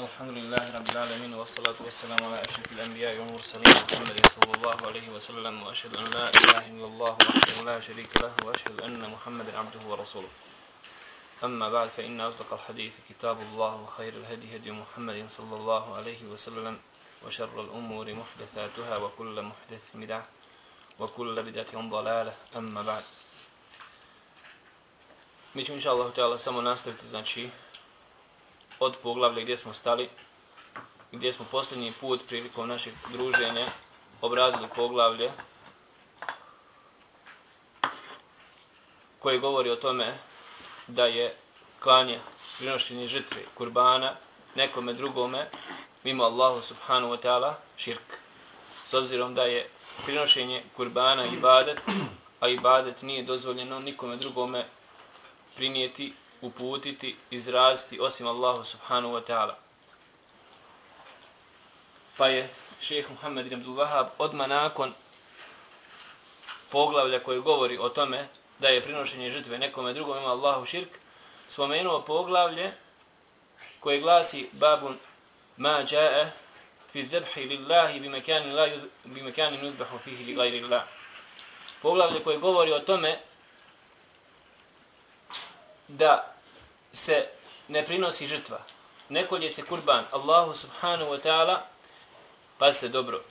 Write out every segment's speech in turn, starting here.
الحمد لله رب العالمين والصلاة والسلام على أشرف الأنبياء والمرسلين محمد صلى الله عليه وسلم وأشهد أن لا إله إلا الله وحده لا شريك له وأشهد أن محمدا عبده ورسوله أما بعد فإن أصدق الحديث كتاب الله وخير الهدي هدي محمد صلى الله عليه وسلم وشر الأمور محدثاتها وكل محدث بدعة وكل بدعة ضلالة أما بعد Mi ćemo inša Allah samo nastaviti znači od poglavlja gdje smo stali, gdje smo posljednji put prilikom našeg druženja obradili poglavlje koje govori o tome da je klanje prinošenje žitve kurbana nekome drugome mimo Allahu subhanahu wa ta'ala širk. S obzirom da je prinošenje kurbana ibadet, a ibadet nije dozvoljeno nikome drugome prinijeti uputiti, izraziti osim Allahu subhanahu wa ta'ala. Pa je šeheh Muhammed ibn Abdul Wahab odmah nakon poglavlja koji govori o tome da je prinošenje žrtve nekome drugom ima Allahu širk, spomenuo poglavlje koje glasi babun ma ja'a fi dhabhi lillahi bi mekanin la bi mekanin yudbahu fihi li gajri Allah. Poglavlje koje govori o tome da se ne prinosi žrtva. Nekolje se kurban Allahu subhanahu wa ta'ala, pa se dobro.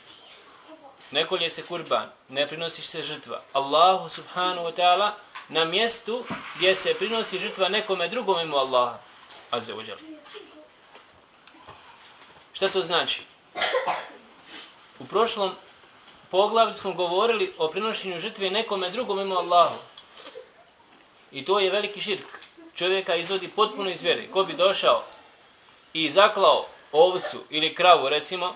Nekolje se kurban, ne prinosi se žrtva. Allahu subhanahu wa ta'ala na mjestu gdje se prinosi žrtva nekome drugom imu Allaha. Azze uđel. Šta to znači? U prošlom poglavlju smo govorili o prinošenju žrtve nekome drugom imu Allahu. I to je veliki širk čovjeka izvodi potpuno iz vjere. Ko bi došao i zaklao ovcu ili kravu, recimo,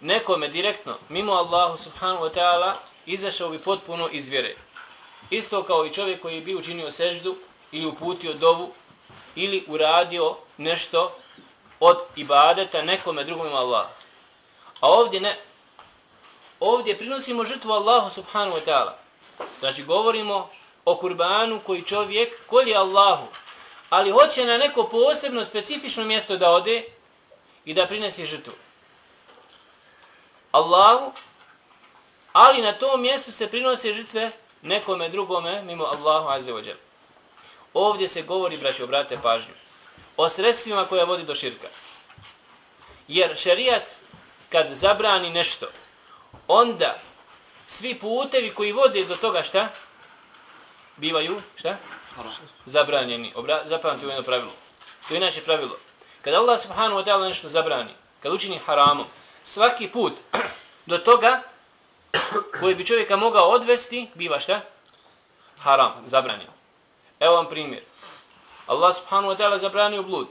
nekome direktno, mimo Allahu subhanahu wa ta'ala, izašao bi potpuno iz vjere. Isto kao i čovjek koji bi učinio seždu ili uputio dovu ili uradio nešto od ibadeta nekome drugom Allah. A ovdje ne. Ovdje prinosimo žrtvu Allahu subhanahu wa ta'ala. Znači govorimo o kurbanu koji čovjek kolje Allahu, ali hoće na neko posebno specifično mjesto da ode i da prinese žrtvu. Allahu, ali na tom mjestu se prinose žrtve nekome drugome mimo Allahu azze. Ovdje se govori, braći, obrate pažnju, o sredstvima koja vodi do širka. Jer šerijat, kad zabrani nešto, onda svi putevi koji vode do toga šta? Bivaju, šta? Zabranjeni. Obra zapamtite jedno pravilo. To je inače pravilo. Kada Allah subhanahu wa ta'ala nešto zabrani, kad učini haramom, svaki put do toga koji bi čovjeka mogao odvesti, biva šta? Haram, zabranio. Evo vam primjer. Allah subhanahu wa ta'ala zabranio blud.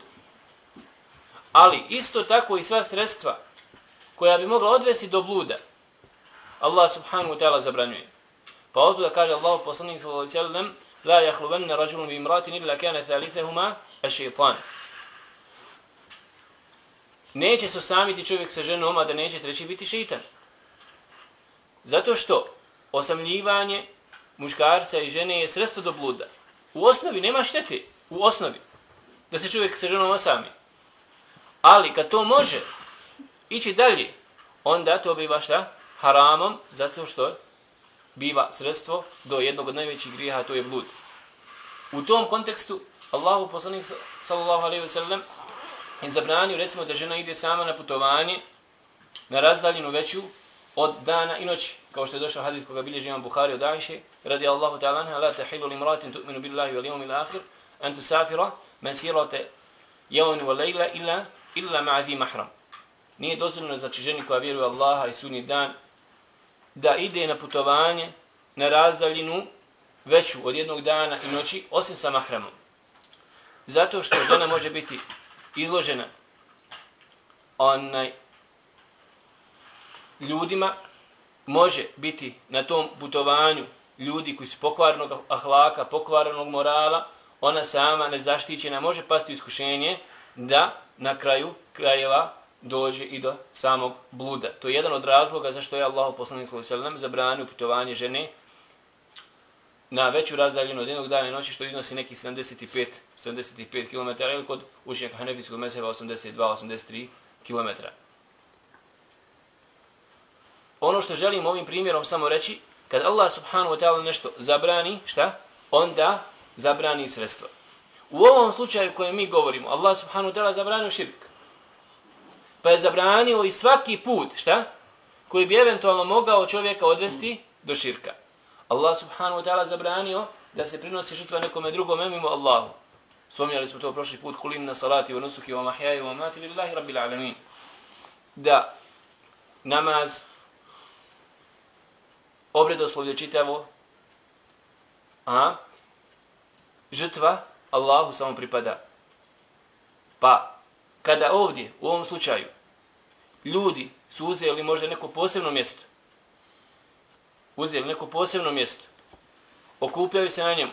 Ali isto tako i sva sredstva koja bi mogla odvesti do bluda, Allah subhanahu wa ta'ala zabranjuje. Pa ovdje da kaže Allah poslanik sallallahu alaihi sallam La jahluvanne rađulun bi imratin illa kane thalithehuma a šeitan. Neće se osamiti čovjek sa ženom, a da neće treći biti šeitan. Zato što osamljivanje muškarca i žene je sredstvo do bluda. U osnovi nema štete. U osnovi. Da se čovjek sa ženom osami. Ali kad to može ići dalje, onda to biva šta? Haramom, zato što biva sredstvo do jednog od najvećih grijeha, to je blud. U tom kontekstu, Allahu poslanik sallallahu alaihi ve sellem je zabranio recimo da žena ide sama na putovanje na razdaljinu veću od dana i noći. Kao što je došao hadith koga bilježi imam Bukhari od Ajše, radi Allahu ta'ala anha, la tahilu li mratin tu'minu billahi wal yawmil akhir an tusafira masirata yawmin wa layla illa, illa ma'azi mahram. Nije dozvoljeno znači ženi koja vjeruje Allaha i sunni dan da ide na putovanje na razdavljinu veću od jednog dana i noći, osim sa mahramom. Zato što žena može biti izložena onaj ljudima, može biti na tom putovanju ljudi koji su pokvarnog ahlaka, pokvarnog morala, ona sama nezaštićena može pasti u iskušenje da na kraju krajeva dođe i do samog bluda. To je jedan od razloga zašto je Allah poslanik sallallahu alejhi ve sellem zabranio putovanje žene na veću razdaljenu od jednog dana i noći, što iznosi neki 75, 75 km, ili kod učenjaka Hanefijskog meseva 82-83 km. Ono što želim ovim primjerom samo reći, kad Allah subhanahu wa ta'ala nešto zabrani, šta? Onda zabrani sredstva. U ovom slučaju kojem mi govorimo, Allah subhanahu wa ta'ala zabranio širk. Pa je zabranio i svaki put, šta? Koji bi eventualno mogao čovjeka odvesti do širka. Allah subhanahu wa ta'ala zabranio da se prinosi žrtva nekome drugome mimo Allahu. Spominjali smo to prošli put, kulim na salati, wa nusuki, wa mahjaju, wa mati, lillahi rabbil alamin. Da namaz, obredoslovlje čitavo, a žrtva Allahu samo pripada. Pa, kada ovdje, u ovom slučaju, ljudi su uzeli možda neko posebno mjesto, uzeli neko posebno mjesto, okupljaju se na njemu,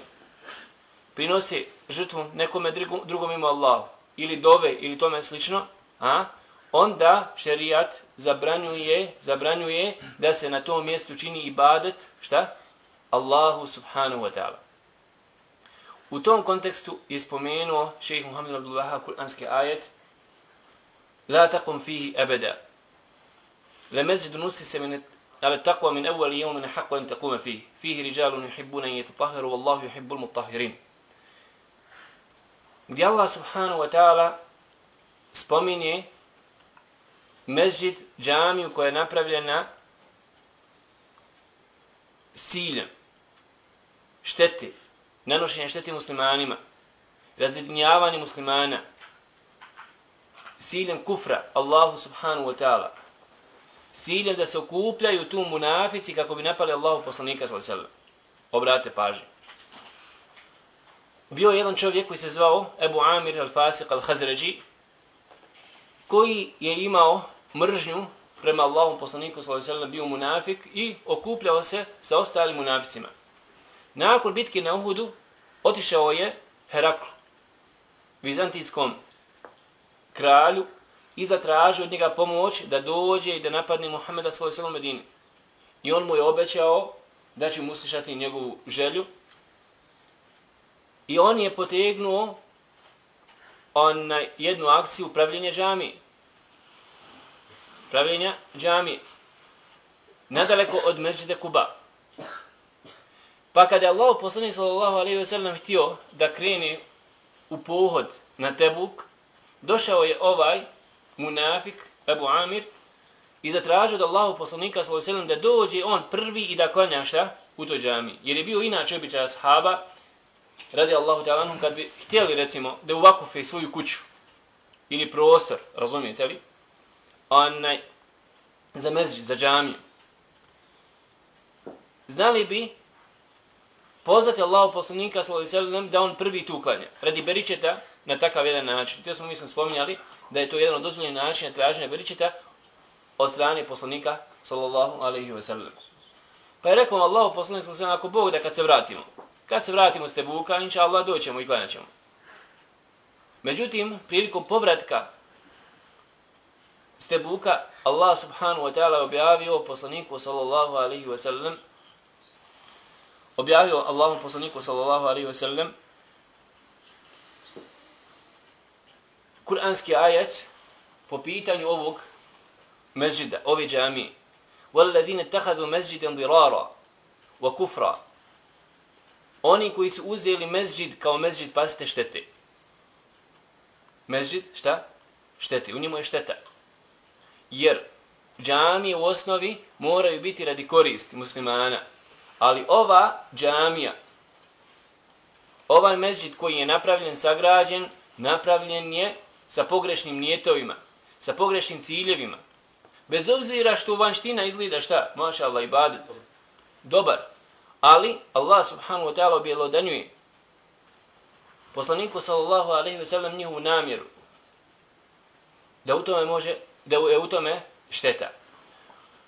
prinosi žrtvu nekome drugom ima Allahu, ili dove, ili tome slično, a, onda šerijat zabranjuje, zabranjuje da se na tom mjestu čini ibadet, šta? Allahu subhanahu wa ta'ala. U tom kontekstu je spomenuo šejh Muhammed Abdullaha kuranski ajet La taqum fihi abada. La masjid se min على التقوى من أول يوم حق أن تقوم فيه فيه رجال يحبون أن يتطهروا والله يحب المطهرين gdje Allah subhanahu wa ta'ala spominje mezđid, džamiju koja je napravljena siljem, šteti, nanošenje šteti muslimanima, razjedinjavanje muslimana, siljem kufra, Allahu subhanahu wa ta'ala, ciljem da se okupljaju tu munafici kako bi napali Allahu poslanika sallallahu Obrate pažnju. Bio je jedan čovjek koji se zvao Ebu Amir al-Fasiq al-Hazređi, koji je imao mržnju prema Allahom poslaniku sallallahu bio munafik i okupljao se sa ostalim munaficima. Nakon bitke na Uhudu otišao je Herakl, vizantijskom kralju i zatražio od njega pomoć da dođe i da napadne Muhammeda selo Medini. I on mu je obećao da će mu uslišati njegovu želju. I on je potegnuo on na jednu akciju pravljenja džamije pravljenja džami nadaleko od mezđide Kuba. Pa kada je Allah poslanik sallallahu alaihi ve sellem htio da krene u pohod na Tebuk, došao je ovaj munafik Abu Amir i zatražio da Allahu poslanika sallallahu sallam da dođe on prvi i da klanja šta u toj džami. Jer je bio inače običaj ashaba radi Allahu ta'ala kad bi htjeli recimo da uvakufe svoju kuću ili prostor, razumijete li, onaj, za mezđi, za džamiju. Znali bi pozvati Allahu poslanika sallallahu da on prvi tu klanja. Radi beričeta na takav jedan način. To smo mislim spominjali da je to jedan od dozvoljenih načina traženja beričeta od strane poslanika sallallahu alejhi ve sellem. Pa je rekao Allahu poslanik sallallahu ako Bog da kad se vratimo, kad se vratimo s Tebuka, inshallah doćemo i klanjaćemo. Međutim, prilikom povratka stebuka Allah subhanahu wa ta'ala objavio poslaniku sallallahu alaihi wa sallam objavio Allahom poslaniku sallallahu alaihi wa sallam kuranski ajet po pitanju ovog mezđida, ove džami وَالَّذِينَ تَحَدُوا مَزْجِدًا ضِرَارًا وَكُفْرًا Oni koji su uzeli mezđid kao mezđid, pasite štete. Mezđid, šta? Štete, u njemu je šteta. Jer džamije u osnovi moraju biti radi koristi muslimana. Ali ova džamija, ovaj mezđid koji je napravljen, sagrađen, napravljen je sa pogrešnim nijetovima, sa pogrešnim ciljevima. Bez obzira što vanština izgleda šta? Maša Allah ibadet. Dobar. Ali Allah subhanahu wa ta'ala objelodanjuje poslaniku sallallahu alaihi ve sellem njihovu namjeru da u tome može da je u tome šteta.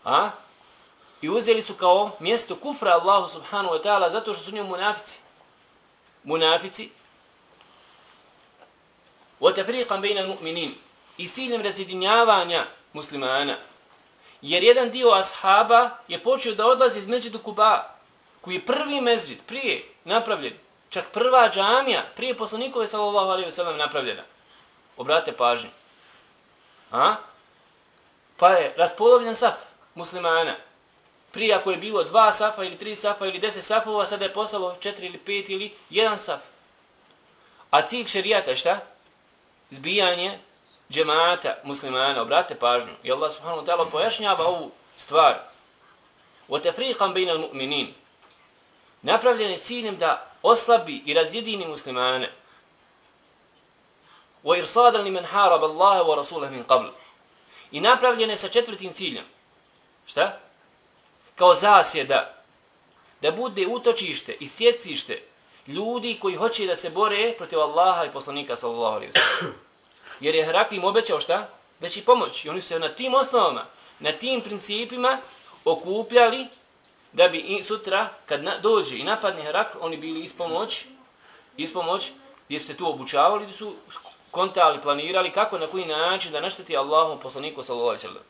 A? I uzeli su kao mjesto kufra Allahu subhanahu wa ta'ala zato što su njom munafici. Munafici. وَتَفْرِيقًا بَيْنَ الْمُؤْمِنِينَ mu'minin. I siljem razjedinjavanja muslimana. Jer jedan dio ashaba je počeo da odlazi iz mezđidu Kuba. koji je prvi mezđid prije napravljen, čak prva džamija prije poslanikove sallallahu alaihi wa sallam napravljena. Obratite pažnju. A? Pa je raspolovljen saf muslimana. Prije ako je bilo dva safa ili tri safa ili deset safova, sada je poslalo četiri ili pet ili jedan saf. A cilj šerijata šta? Zbijanje džemata muslimana. Obratite pažnju. I Allah subhanahu wa ta'ala pojašnjava ovu stvar. وَتَفْرِيقًا بَيْنَ الْمُؤْمِنِينَ Napravljen je ciljem da oslabi i razjedini muslimane. وَإِرْصَادًا لِمَنْ حَارَبَ اللَّهَ وَرَسُولَهِ مِنْ قَبْلِ I napravljen je sa četvrtim ciljem. Šta? Kao zasjeda. Da bude utočište i sjecište ljudi koji hoće da se bore protiv Allaha i poslanika sallallahu alaihi wa Jer je Heraklim obećao šta? Da će pomoć. I oni se na tim osnovama, na tim principima okupljali da bi sutra kad na, dođe i napadne Herakl, oni bili ispomoć, ispomoć gdje se tu obučavali, gdje su kontali, planirali kako na koji način da našteti Allahom poslaniku sallallahu alaihi sallam.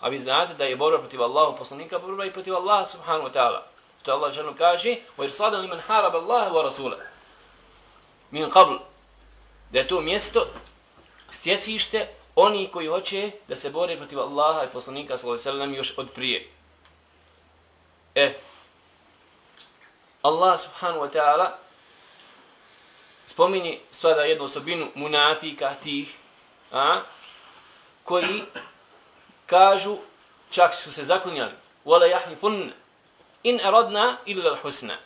A vi znate da je borba protiv Allahu poslanika, borba i protiv Allaha subhanahu wa ta'ala. To Allah žalno kaže, وَيْرْصَادًا لِمَنْ حَارَبَ اللَّهَ وَرَسُولَ Min qabl. Da je to mjesto, stjecište, oni koji hoće da se bore protiv Allaha i poslanika sallallahu alaihi sallam još od prije. E, Allah subhanahu wa ta'ala spomini sada jednu osobinu munafika tih, a, koji kažu, čak su se zaklinjali, wala yahnifun in aradna illa al-husna.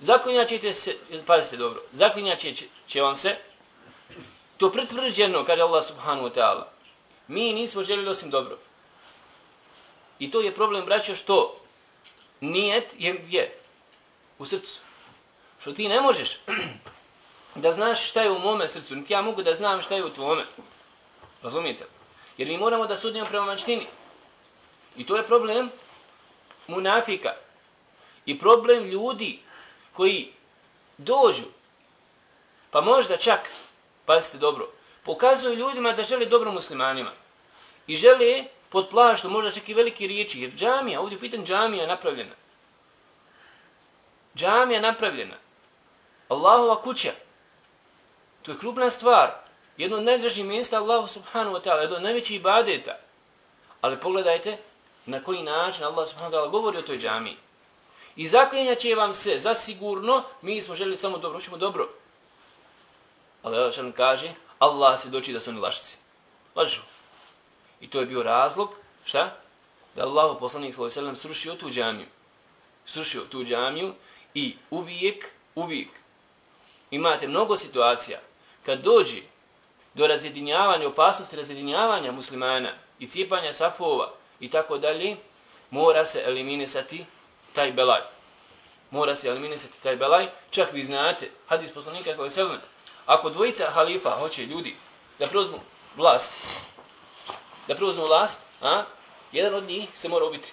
Zaklinjaćete se, pazite dobro, zaklinjat će će vam se, to pretvrđeno, kaže Allah subhanahu wa ta'ala, mi nismo željeli osim dobro. I to je problem, braćo, što nijet je gdje? U srcu. Što ti ne možeš da znaš šta je u mome srcu, niti ja mogu da znam šta je u tvome. Razumijete? Jer mi moramo da sudimo prema manštini. I to je problem munafika. I problem ljudi koji dođu, pa možda čak, pazite dobro, pokazuju ljudima da žele dobro muslimanima. I žele pod plaštom, možda čak i velike riječi, jer džamija, ovdje pitan džamija napravljena. Džamija napravljena. Allahova kuća. To je krupna stvar. Jedno od najdražih mjesta Allahu subhanahu wa ta'ala, jedno od najvećih ibadeta. Ali pogledajte na koji način Allah subhanahu wa ta'ala govori o toj džamiji. I zaklinjat će vam se, zasigurno, mi smo željeli samo dobro, hoćemo dobro. Ali Allah kaže, Allah se doći da su oni lašci. Lažu. I to je bio razlog, šta? Da Allah poslanik sallallahu srušio tu džamiju. Srušio tu džamiju i uvijek, uvijek imate mnogo situacija kad dođe do razjedinjavanja, opasnosti razjedinjavanja muslimana i cijepanja safova i tako dalje, mora se eliminisati taj belaj. Mora se eliminisati taj belaj. Čak vi znate, hadis poslanika sallallahu alejhi ako dvojica halifa hoće ljudi da preuzmu vlast, da preuzmu vlast, a, jedan od njih se mora ubiti.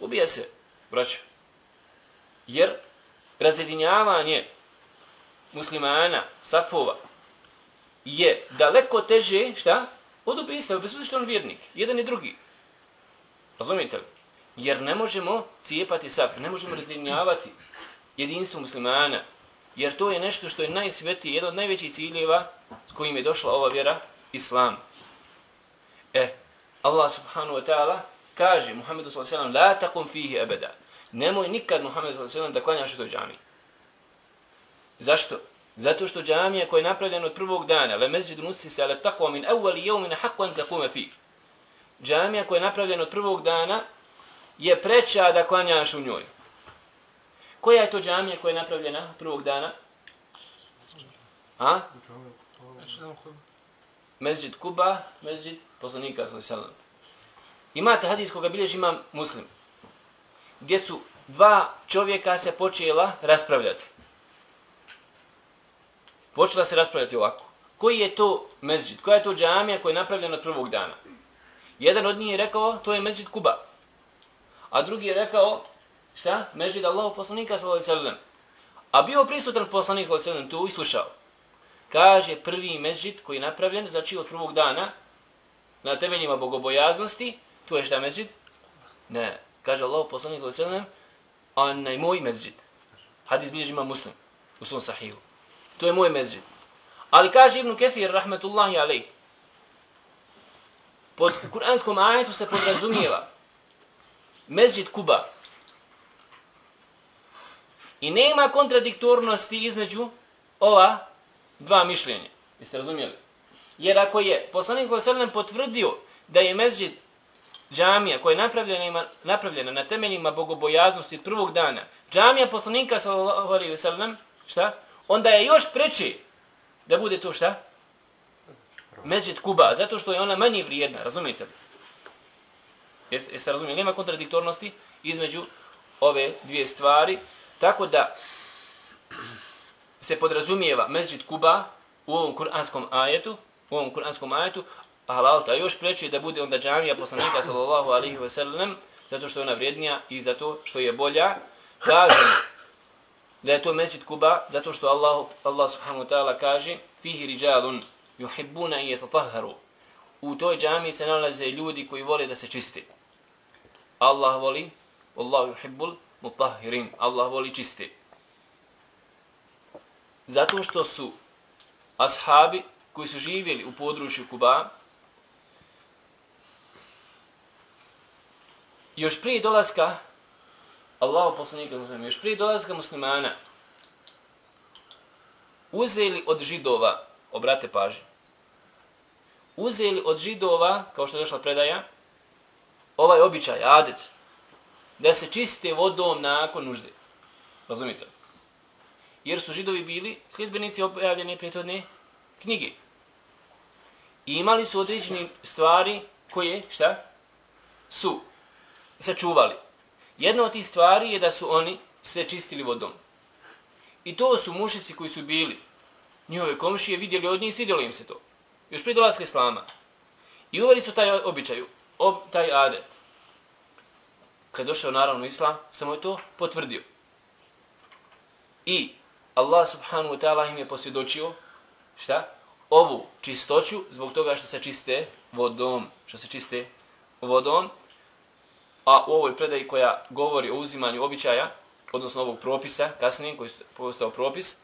Ubija se, braćo. Jer razjedinjavanje muslimana, safova, je daleko teže, šta? Od ubijstva, bez što on vjernik. Jedan i drugi. Razumijete li? Jer ne možemo cijepati sap, ne možemo razjednjavati jedinstvo muslimana, jer to je nešto što je najsvetije, jedan od najvećih ciljeva s kojim je došla ova vjera, islam. E, Allah subhanahu wa ta'ala kaže Muhammedu sallallahu alejhi ve sellem: la takum fihi abada. Nemoj nikad Muhammedu sallallahu alejhi ve sellem da klanjaš u toj džami. Zašto? Zato što džamija koja je napravljena od prvog dana, le mezid nusi se ale takva min evvali yawmin haqqan taquma fi. Džamija koja je napravljena od prvog dana je preća da klanjaš u njoj. Koja je to džamija koja je napravljena prvog dana? A? Mezđid Kuba, mezđid poslanika sallallahu Imate hadis koga bilježi imam muslim, gdje su dva čovjeka se počela raspravljati. Počela se raspravljati ovako. Koji je to mezđid? Koja je to džamija koja je napravljena od prvog dana? Jedan od njih je rekao, to je mezid Kuba. A drugi je rekao, šta? Mežid Allahu poslanika sallallahu alejhi ve sellem. A bio prisutan poslanik sallallahu alejhi ve sellem tu i slušao. Kaže prvi mežid koji je napravljen, znači od prvog dana, na temeljima bogobojaznosti, tu je šta mežid? Ne. Kaže Allahu poslanik sallallahu alejhi ve sellem, onaj moj mežid. Hadis bilježi ima muslim u svom sahihu. To je moj mezđid. Ali kaže Ibn Kefir, rahmetullahi alaih, pod kuranskom ajetu se podrazumijeva mezđid Kuba. I nema kontradiktornosti između ova dva mišljenja. Jeste razumijeli? Jer ako je poslanik Sallam potvrdio da je mezđid džamija koja je napravljena, napravljena na temeljima bogobojaznosti prvog dana, džamija poslanika sallallahu alaihi wasallam, šta? Onda je još preči da bude to šta? Mezđid Kuba, zato što je ona manje vrijedna, razumijete li? Jeste, jeste razumijeli? Nema kontradiktornosti između ove dvije stvari, tako da se podrazumijeva Mezđid Kuba u ovom kuranskom ajetu, u ovom kuranskom ajetu, halal, a još preče da bude onda džamija poslanika sallallahu alaihi ve sellem, zato što je ona vrijednija i zato što je bolja, kažemo da je to mesjid Kuba, zato što Allah, Allah subhanahu wa ta'ala kaže fihi riđalun yuhibbuna i yatatahharu. U toj džamiji se nalaze ljudi koji vole da se čiste. Allah voli, Allah yuhibbul mutahhirin. Allah voli čiste. Zato što su ashabi koji su živjeli u području Kuba, još prije dolaska Allahu poslanika još prije dolaska muslimana uzeli od židova, obrate pažnju, uzeli od židova, kao što je došla predaja, ovaj običaj, adet, da se čiste vodom nakon nužde. Razumite? Jer su židovi bili sljedbenici objavljene prethodne knjige. I imali su određene stvari koje, šta? Su sačuvali. Jedna od tih stvari je da su oni se čistili vodom. I to su mušici koji su bili njihove komšije, vidjeli od njih svidjelo im se to. Još prije dolazke islama. I uveli su taj običaju, ob, taj adet. Kad je došao naravno islam, samo je to potvrdio. I Allah subhanahu wa ta'ala im je posvjedočio, šta? Ovu čistoću zbog toga što se čiste vodom. Što se čiste vodom a u ovoj predaji koja govori o uzimanju običaja, odnosno ovog propisa, kasnije koji je postao propis,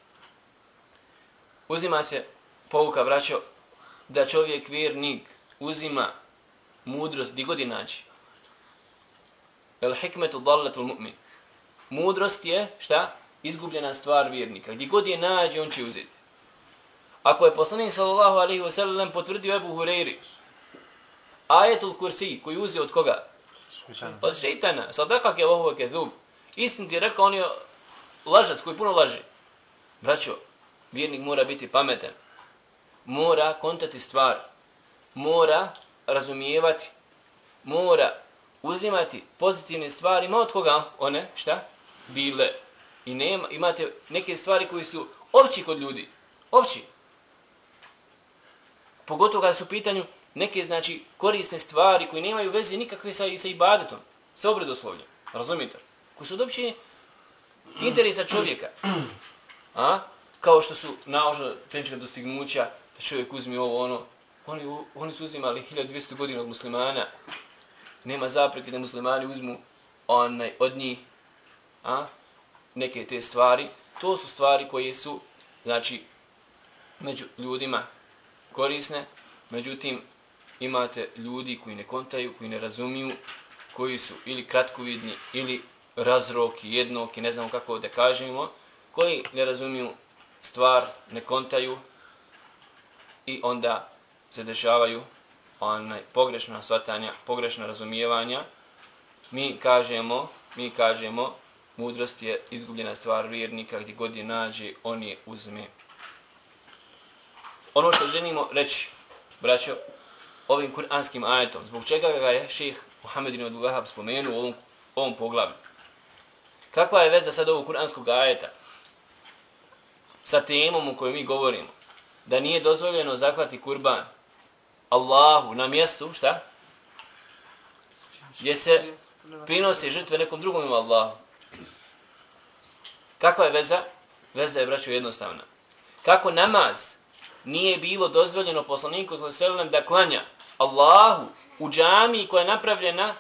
uzima se povuka vraćao da čovjek vjernik uzima mudrost gdje god je naći. El hikmetu dallatu mu'min. Mudrost je, šta? Izgubljena stvar vjernika. Gdje god je nađe, on će uzeti. Ako je poslanik sallallahu alaihi wa sallam potvrdio Ebu Hureyri, ajetul kursi koji uzeo od koga? Od šeitana. Sadaka ke vohu ke dhub. Istin ti rekao, on je lažac koji puno laže. Braćo, vjernik mora biti pametan. Mora kontati stvar. Mora razumijevati. Mora uzimati pozitivne stvari. Ma od koga one, šta? Bile. I nema, imate neke stvari koji su opći kod ljudi. Opći. Pogotovo kada su u pitanju neke znači korisne stvari koji nemaju veze nikakve sa, sa ibadetom, sa obredoslovljem. Razumite? Koji su dobće interesa čovjeka. A? Kao što su naožno tehnička dostignuća, da čovjek uzmi ovo ono. Oni, oni su uzimali 1200 godina od muslimana. Nema zapreke da muslimani uzmu onaj, od njih a? neke te stvari. To su stvari koje su znači među ljudima korisne. Međutim, imate ljudi koji ne kontaju, koji ne razumiju, koji su ili kratkovidni, ili razroki, jednoki, ne znamo kako da kažemo, koji ne razumiju stvar, ne kontaju i onda se dešavaju onaj pogrešna svatanja, pogrešna razumijevanja. Mi kažemo, mi kažemo, mudrost je izgubljena stvar vjernika gdje god je nađe, on je uzme. Ono što želimo reći, braćo, ovim kuranskim ajetom. Zbog čega ga je ših Muhammed ibn Wahab spomenuo u ovom, ovom poglavlju? Kakva je veza sad ovog kuranskog ajeta sa temom u kojoj mi govorimo? Da nije dozvoljeno zaklati kurban Allahu na mjestu, šta? Gdje se prinose žrtve nekom drugom ima Allahu. Kakva je veza? Veza je, braćo, jednostavna. Kako namaz nije bilo dozvoljeno poslaniku sallallahu da klanja Allahu u džami koja je napravljena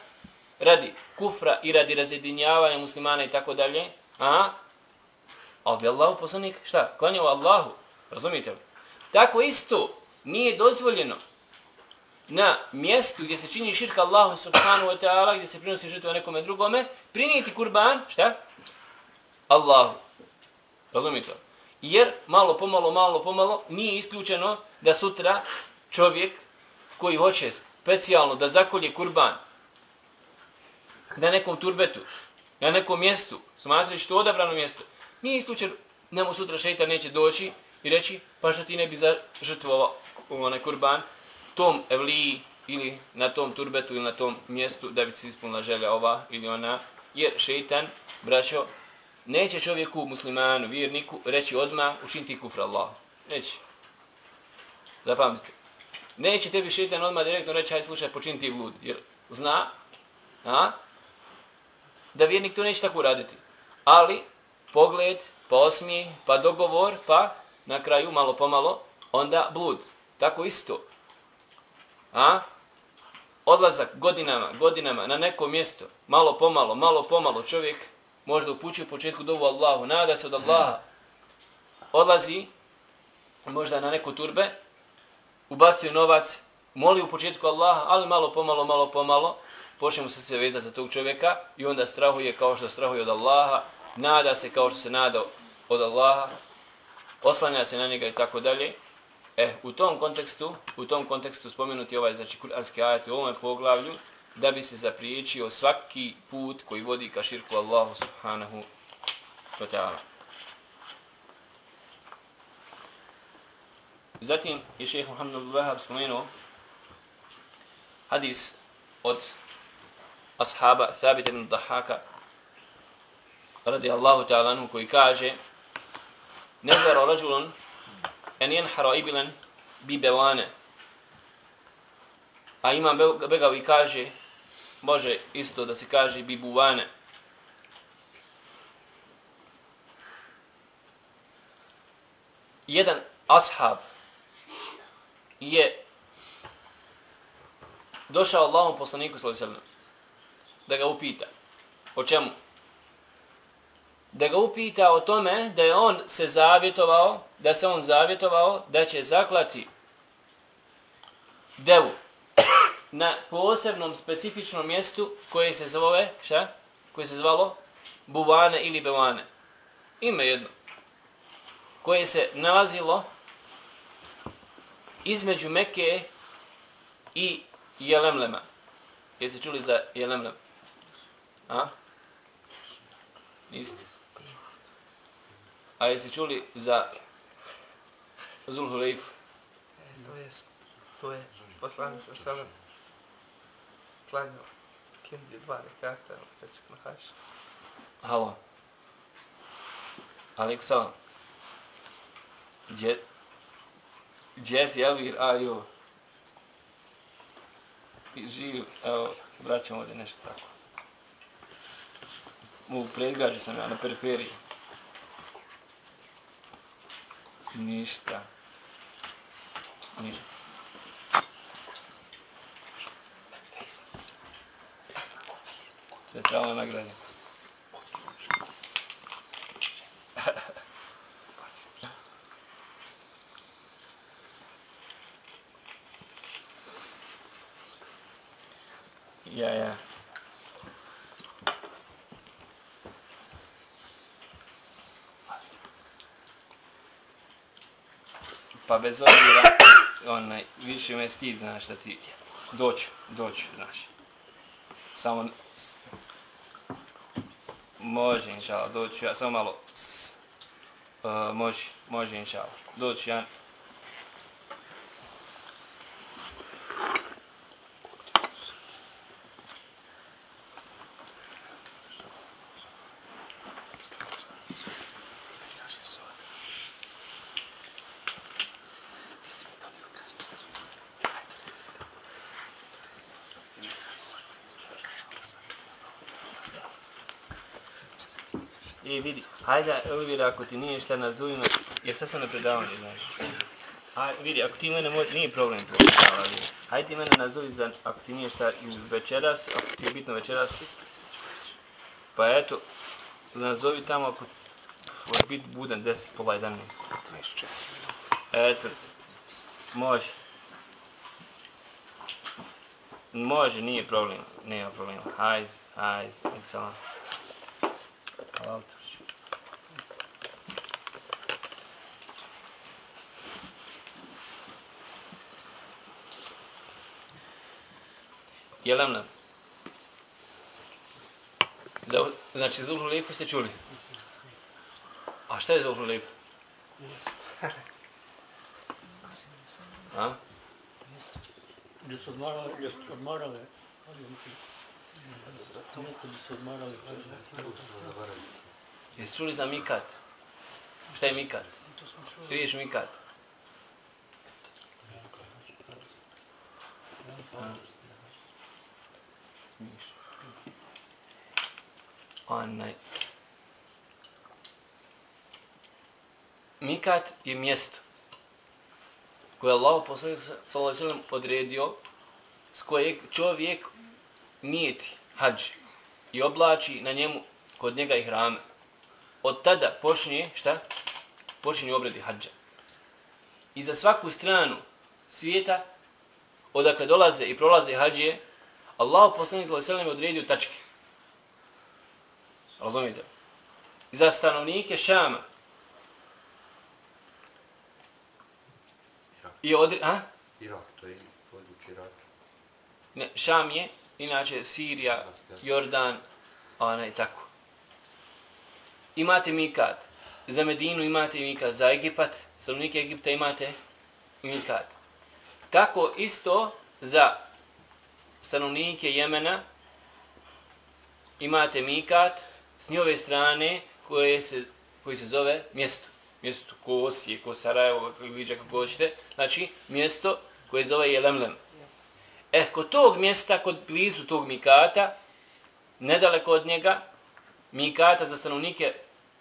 radi kufra i radi razjedinjavanja muslimana i tako dalje, a? Ali bi Allahu poslanik, šta? Klanjao Allahu, razumijete li? Tako isto nije dozvoljeno na mjestu gdje se čini širka Allahu subhanahu wa ta'ala, gdje se prinosi žrtva nekome drugome, prinijeti kurban, šta? Allahu. Razumite to? Jer malo pomalo, malo pomalo, nije isključeno da sutra čovjek koji hoće specijalno da zakolje kurban na nekom turbetu, na nekom mjestu, smatrali što odabrano mjesto, nije isključeno, nemo sutra šeitan neće doći i reći, pa što ti ne bi zažrtvovao onaj kurban tom evliji ili na tom turbetu ili na tom mjestu da bi se ispunila želja ova ili ona, jer šeitan, braćo, neće čovjeku, muslimanu, vjerniku, reći odma učiniti kufra Allah. Neće. Zapamtite. Neće tebi šeitan odmah direktno reći, hajde slušaj, počiniti blud. Jer zna, a, da vjernik to neće tako uraditi. Ali, pogled, pa osmi, pa dogovor, pa na kraju, malo pomalo, onda blud. Tako isto. A? Odlazak godinama, godinama na neko mjesto, malo pomalo, malo pomalo, čovjek možda upući u početku dovu Allahu, nada se od Allaha, odlazi možda na neko turbe, ubacio novac, moli u početku Allaha, ali malo pomalo, malo pomalo, počne mu srce se vezati za tog čovjeka i onda strahuje kao što strahuje od Allaha, nada se kao što se nada od Allaha, oslanja se na njega i tako dalje. E, u tom kontekstu, u tom kontekstu spomenuti ovaj znači kuranski ajet u ovom poglavlju da bi se zapriječio svaki put koji vodi ka širku Allahu subhanahu wa ta'ala. Zatim je šeheh Muhammed al-Wahab spomenuo hadis od ashaba Thabit ibn Dahaka radi Allahu ta'ala koji kaže Nezara rađulun en jenhara ibilen bi belane. A imam begavi kaže, može isto da se kaže bi buvane. Jedan ashab je došao Allahom poslaniku sallallahu da ga upita. O čemu? Da ga upita o tome da je on se zavjetovao, da se on zavjetovao da će zaklati devu na posebnom specifičnom mjestu koje se zove, šta? Koje se zvalo Buvane ili Bevane. Ime jedno. Koje se nalazilo između Mekke i Jelemlema. Jeste čuli za Jelemlem? A? Niste? A jeste čuli za Zulhulejfu? E, to je, to je poslanik sa samom klanjao kindiju dva rekata u Pesik Mahaš. Halo. Aleikum salam. Gdje, gdje si Elvir, a jo? Živ, evo, vraćam ovdje nešto tako. U predgađu sam ja na periferiji. Ništa. Ništa. Sve trebalo nagranje. ja, ja. Pa bez obzira, onaj, više me stid, znaš, da ti doću, doću, znaš. Samo Može, inšala, doći ja, samo malo. Uh, može, može, inšala. Doći ja, I vidi, hajde, Elvira, ako ti nije šta nazovimo, jer sad sam na predavanju, znaš. A vidi, ako ti mene može, nije problem to. Hajde ti mene nazovi za, ako ti nije šta večeras, ako ti je bitno večeras. Pa eto, nazovi tamo ako može biti budan 10, pola 11. Eto, može. Može, nije problem, nema problema. Hajde, hajde, nek. Hvala te. Jelem nam. Za, znači, za dužu lijepu ste čuli. A šta je za dužu lijepu? A? Gdje su odmarali, gdje su odmarali, mjesto gdje su odmarali. Jesi čuli za mikat? Šta je mikat? Vidiš mikat? Onaj. Mikat je mjesto koje je Allah poslanik sallallahu alejhi odredio s kojeg čovjek nijeti hadž i oblači na njemu kod njega i hrame. Od tada počinje, šta? Počinje obredi hađa. I za svaku stranu svijeta, odakle dolaze i prolaze hađije, Allah poslanik sallallahu alejhi odredio tačke. Razumite? I za stanovnike Šama, I odri... A? Irak, to je područje Iraka. Ne, Šam je, inače Sirija, Jordan, ona i tako. Imate Mikat. Za Medinu imate Mikat. Za Egipat, stanovnike Egipta imate Mikat. Tako isto za stanovnike Jemena imate Mikat s njove strane koje se, koji se zove mjesto mjesto ko Osije, ko Sarajevo, Liđa, kako hoćete, znači mjesto koje zove Jelemlem. E, kod tog mjesta, kod blizu tog Mikata, nedaleko od njega, Mikata za stanovnike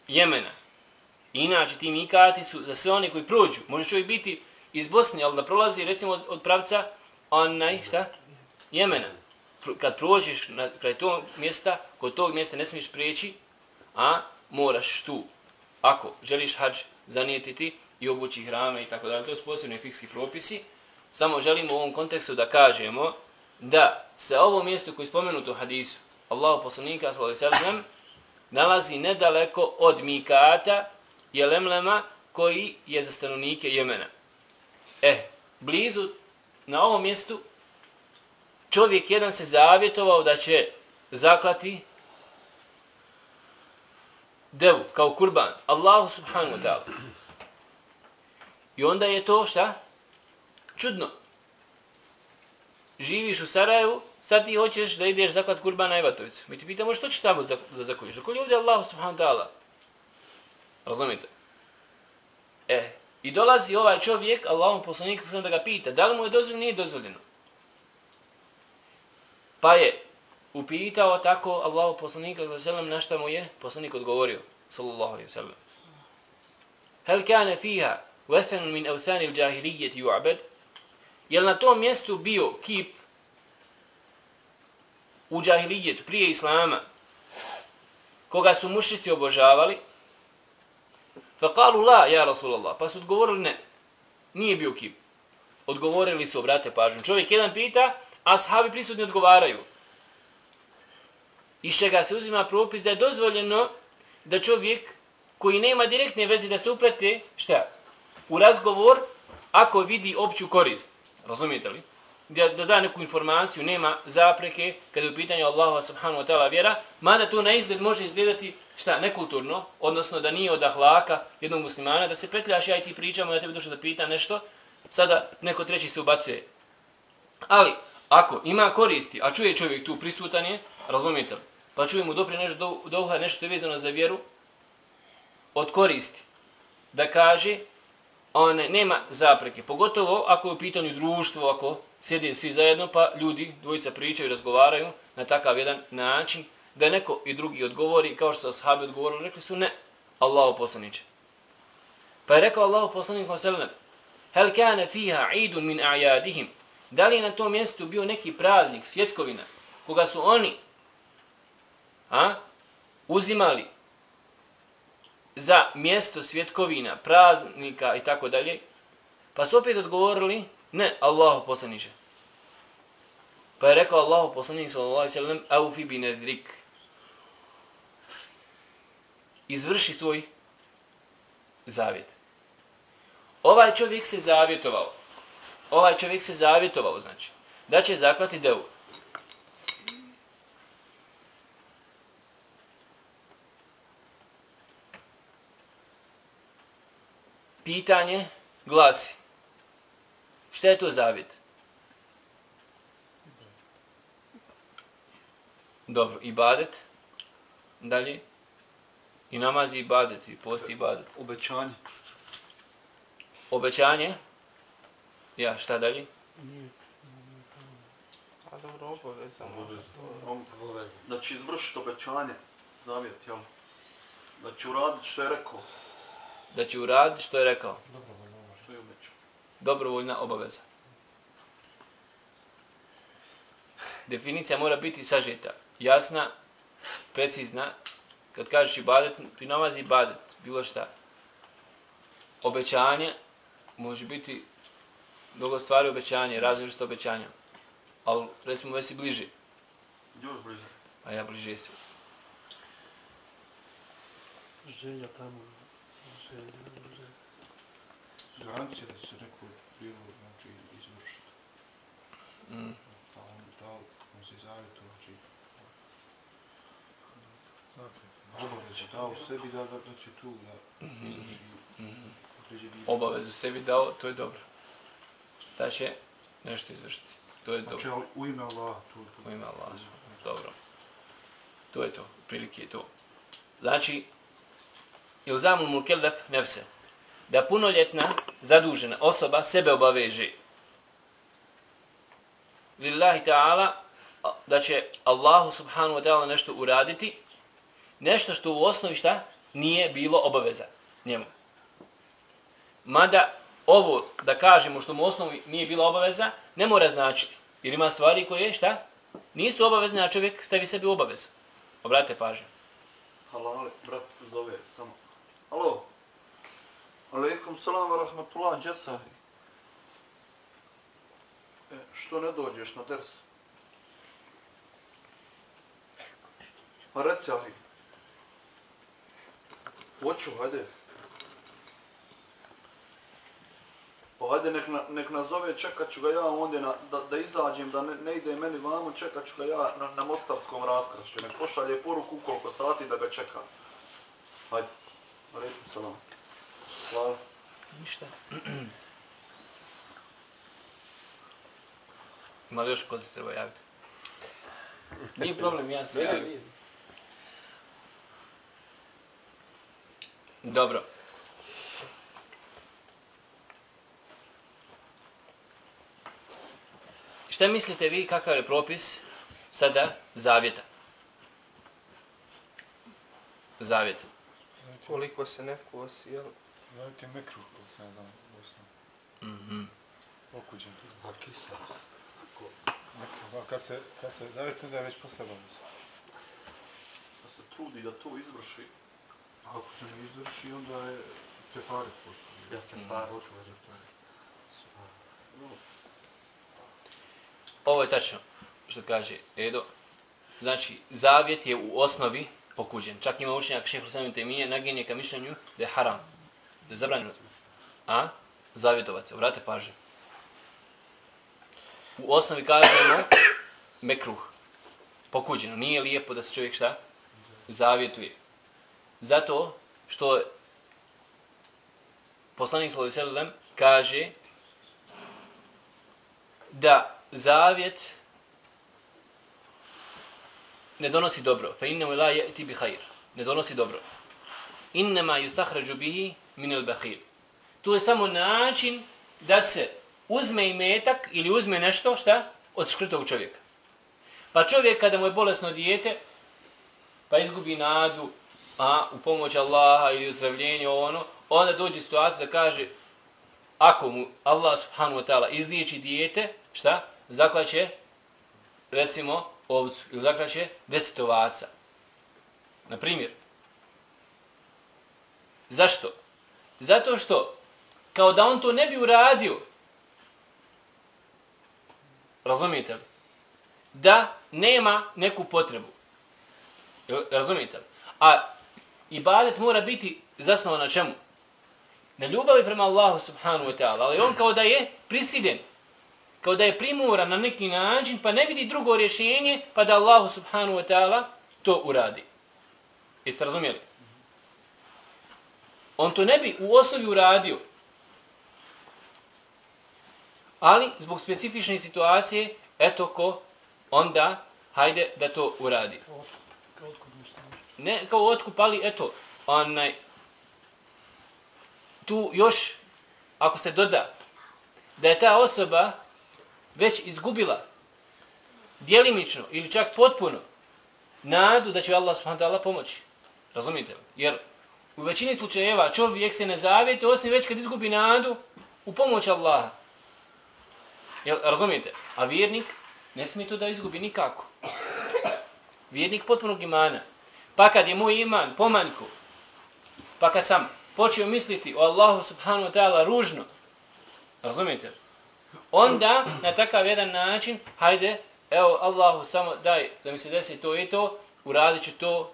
Jemena. Inače, ti Mikati su za sve one koji prođu. Može čovjek biti iz Bosne, ali da prolazi, recimo, od, od pravca, onaj, šta? Jemena. Kad prođeš na kraj tog mjesta, kod tog mjesta ne smiješ prijeći, a moraš tu. Ako želiš hađ, zanijetiti i obući hrame i tako dalje. To su posebni fikski propisi. Samo želimo u ovom kontekstu da kažemo da se ovo mjesto koje je spomenuto u hadisu Allahu poslanika sallallahu nalazi nedaleko od Mikata Jelemlema koji je za stanovnike Jemena. E, blizu na ovom mjestu čovjek jedan se zavjetovao da će zaklati devu kao kurban Allahu subhanahu wa ta'ala. I onda je to šta? Čudno. Živiš u Sarajevu, sad ti hoćeš da ideš zaklat kurban na Evatovicu. Mi ti pitamo što ćeš tamo da zakoljiš? Zakolji ovdje Allahu subhanahu wa ta'ala. Razumite? E, i dolazi ovaj čovjek, Allahom poslanik, da ga pita, da li mu je dozvoljeno, nije dozvoljeno. Pa je upitao tako Allah poslanika za selem na šta mu je poslanik odgovorio sallallahu alaihi ve Hel kane kana fiha wathan min awthan al-jahiliyyah yu'bad Jel na tom mjestu bio kip u džahilijetu prije islama koga su mušici obožavali? Fa qalu la ja rasulullah pa su odgovorili ne nije bio kip. Odgovorili su obrate pažnju. Čovjek jedan pita ashabi prisutni odgovaraju iz čega se uzima propis da je dozvoljeno da čovjek koji nema direktne veze da se uplete, šta? U razgovor ako vidi opću korist. Razumijete li? Da, da da neku informaciju, nema zapreke kada je u pitanju Allaha subhanahu wa ta'ala vjera, mada to na izgled može izgledati šta, nekulturno, odnosno da nije od ahlaka jednog muslimana, da se petljaš ja i ti pričamo ja tebe došao da pita nešto, sada neko treći se ubacuje. Ali, ako ima koristi, a čuje čovjek tu prisutan je, razumijete li? pa čuje mu dopri nešto do, nešto je vezano za vjeru, od koristi. Da kaže, on nema zapreke. Pogotovo ako je u pitanju društvo, ako sjede svi zajedno, pa ljudi, dvojica pričaju i razgovaraju na takav jedan način, da neko i drugi odgovori, kao što su ashabi odgovorili, rekli su ne, Allahu poslaniće. Pa je rekao Allahu poslanik sallallahu Hel kana fiha idun min a'yadihim? Da li je na tom mjestu bio neki praznik, svjetkovina, koga su oni a, uzimali za mjesto svjetkovina, praznika i tako dalje, pa su opet odgovorili, ne, Allahu poslaniče. Pa je rekao Allahu poslaniče, sallallahu alaihi sallam, aufi bi nadrik." Izvrši svoj zavjet. Ovaj čovjek se zavjetovao. Ovaj čovjek se zavjetovao, znači, da će zaklati devu. Pitanje glasi. Šta je to zavjet? Dobro, ibadet. Dalje. I namaz i ibadet, i post i ibadet. Obećanje. Obećanje. Ja, šta dalje? A dobro, obaveza. On, znači izvršiti obećanje, zavjet, jel? Znači uraditi što je rekao, Da će uraditi što je rekao. što je obećao. Dobrovoljna obaveza. Definicija mora biti sažeta. Jasna, precizna. Kad kažeš ibadet, pri namazi ibadet, bilo šta. Obećanje, može biti mnogo stvari obećanje, razne vrste obećanja. Ali, recimo, već si bliži. Još bliže. A ja bliže si. Želja tamo. Želja, želja. Garancija da se neko prilog znači, izvršiti. Mm. Pa on dao, on se zavjeto, znači, obaveza dao sebi da, da, da će tu da izvrši određeni... Obavezu sebi dao, to je dobro. Da će nešto izvršiti. To je dobro. Znači, u ime Allah, to, to. U ime Allah. Dobro. To je to. Prilike je to. Znači, ilzamu mukellef nefse. Da punoljetna, zadužena osoba sebe obaveže. Lillahi ta'ala, da će Allahu subhanahu wa ta'ala nešto uraditi, nešto što u osnovi šta? Nije bilo obaveza njemu. Mada ovo, da kažemo što mu osnovi nije bila obaveza, ne mora značiti. Jer ima stvari koje, šta? Nisu obavezne, a čovjek stavi sebi u obavezu. Obratite pažnju. Halali, brat zove samo. Alo. Aleikum salam wa rahmatullah, gdje? E, što ne dođeš na ders? Pa reci, ahi. Hoću, hajde. Pa hajde, nek, na, nek nazove, čekat ću ga ja ondje na, da, da izađem, da ne, ne ide meni vamo, čekat ću ga ja na, na mostarskom raskršću. Nek pošalje poruku koliko sati da ga čekam. Hajde. Aleikum salam. Hvala. Ništa. Ima li još kod se treba javiti? Nije problem, ja se javim. Dobro. Šta mislite vi kakav je propis sada zavjeta? Zavjeta. Koliko se neko osi, jel? Radite mekruh, kako sam znam, Bosna. Mhm. Okuđen. A kisa. Mekruh, a kad se, kad se zavjeti, onda je već posle obaveza. Da se trudi da to izvrši. A ako se ne izvrši, onda je tefare postoji. Ja te par hoću da No, Ovo je tačno što kaže Edo. Znači, zavjet je u osnovi pokuđen. Čak ima učenjak šehr Husainu Temije naginje ka mišljenju da je haram. Da je zabranjeno. A? Zavjetovat se. Obrate pažnje. U osnovi kažemo mekruh. Pokuđeno. Nije lijepo da se čovjek šta? Zavjetuje. Zato što poslanik sallallahu alejhi ve sellem kaže da zavjet ne donosi dobro. Fa innahu la ya'ti bi khair. Ne donosi dobro. Innama yustakhraju bihi min al-bakhil. To je samo način da se uzme imetak ili uzme nešto šta od škrtog čovjeka. Pa čovjek kada mu je bolesno dijete, pa izgubi nadu, a u pomoć Allaha ili uzdravljenje ono, onda dođe situacija da kaže ako mu Allah subhanahu wa ta'ala izliječi dijete, šta? Zaklaće, recimo, ovcu ili zaklaće deset ovaca. Na primjer. Zašto? Zato što, kao da on to ne bi uradio, razumijete li? Da nema neku potrebu. Razumijete li? A ibadet mora biti zasnovan na čemu? Na ljubavi prema Allahu subhanahu wa ta'ala. Ali on kao da je prisiljen. Kao da je primoran na neki način, pa ne vidi drugo rješenje, pa da Allahu subhanahu wa ta'ala to uradi. Jeste razumijeli? On to ne bi u osnovi uradio. Ali, zbog specifične situacije, eto ko onda, hajde da to uradi. Ne kao otkup, ali eto, onaj, tu još, ako se doda, da je ta osoba već izgubila djelimično ili čak potpuno nadu da će Allah subhanahu ta'ala pomoći. Razumite li? Jer u većini slučajeva čovjek se ne zavijete osim već kad izgubi nadu u pomoć Allaha. Jel, razumite? A vjernik ne smije to da izgubi nikako. Vjernik potpunog imana. Pa kad je moj iman pomanjko, pa kad sam počeo misliti o Allahu subhanahu wa ta'ala ružno, razumite? Onda, na takav jedan način, hajde, evo Allahu samo daj da mi se desi to i to, uradit ću to,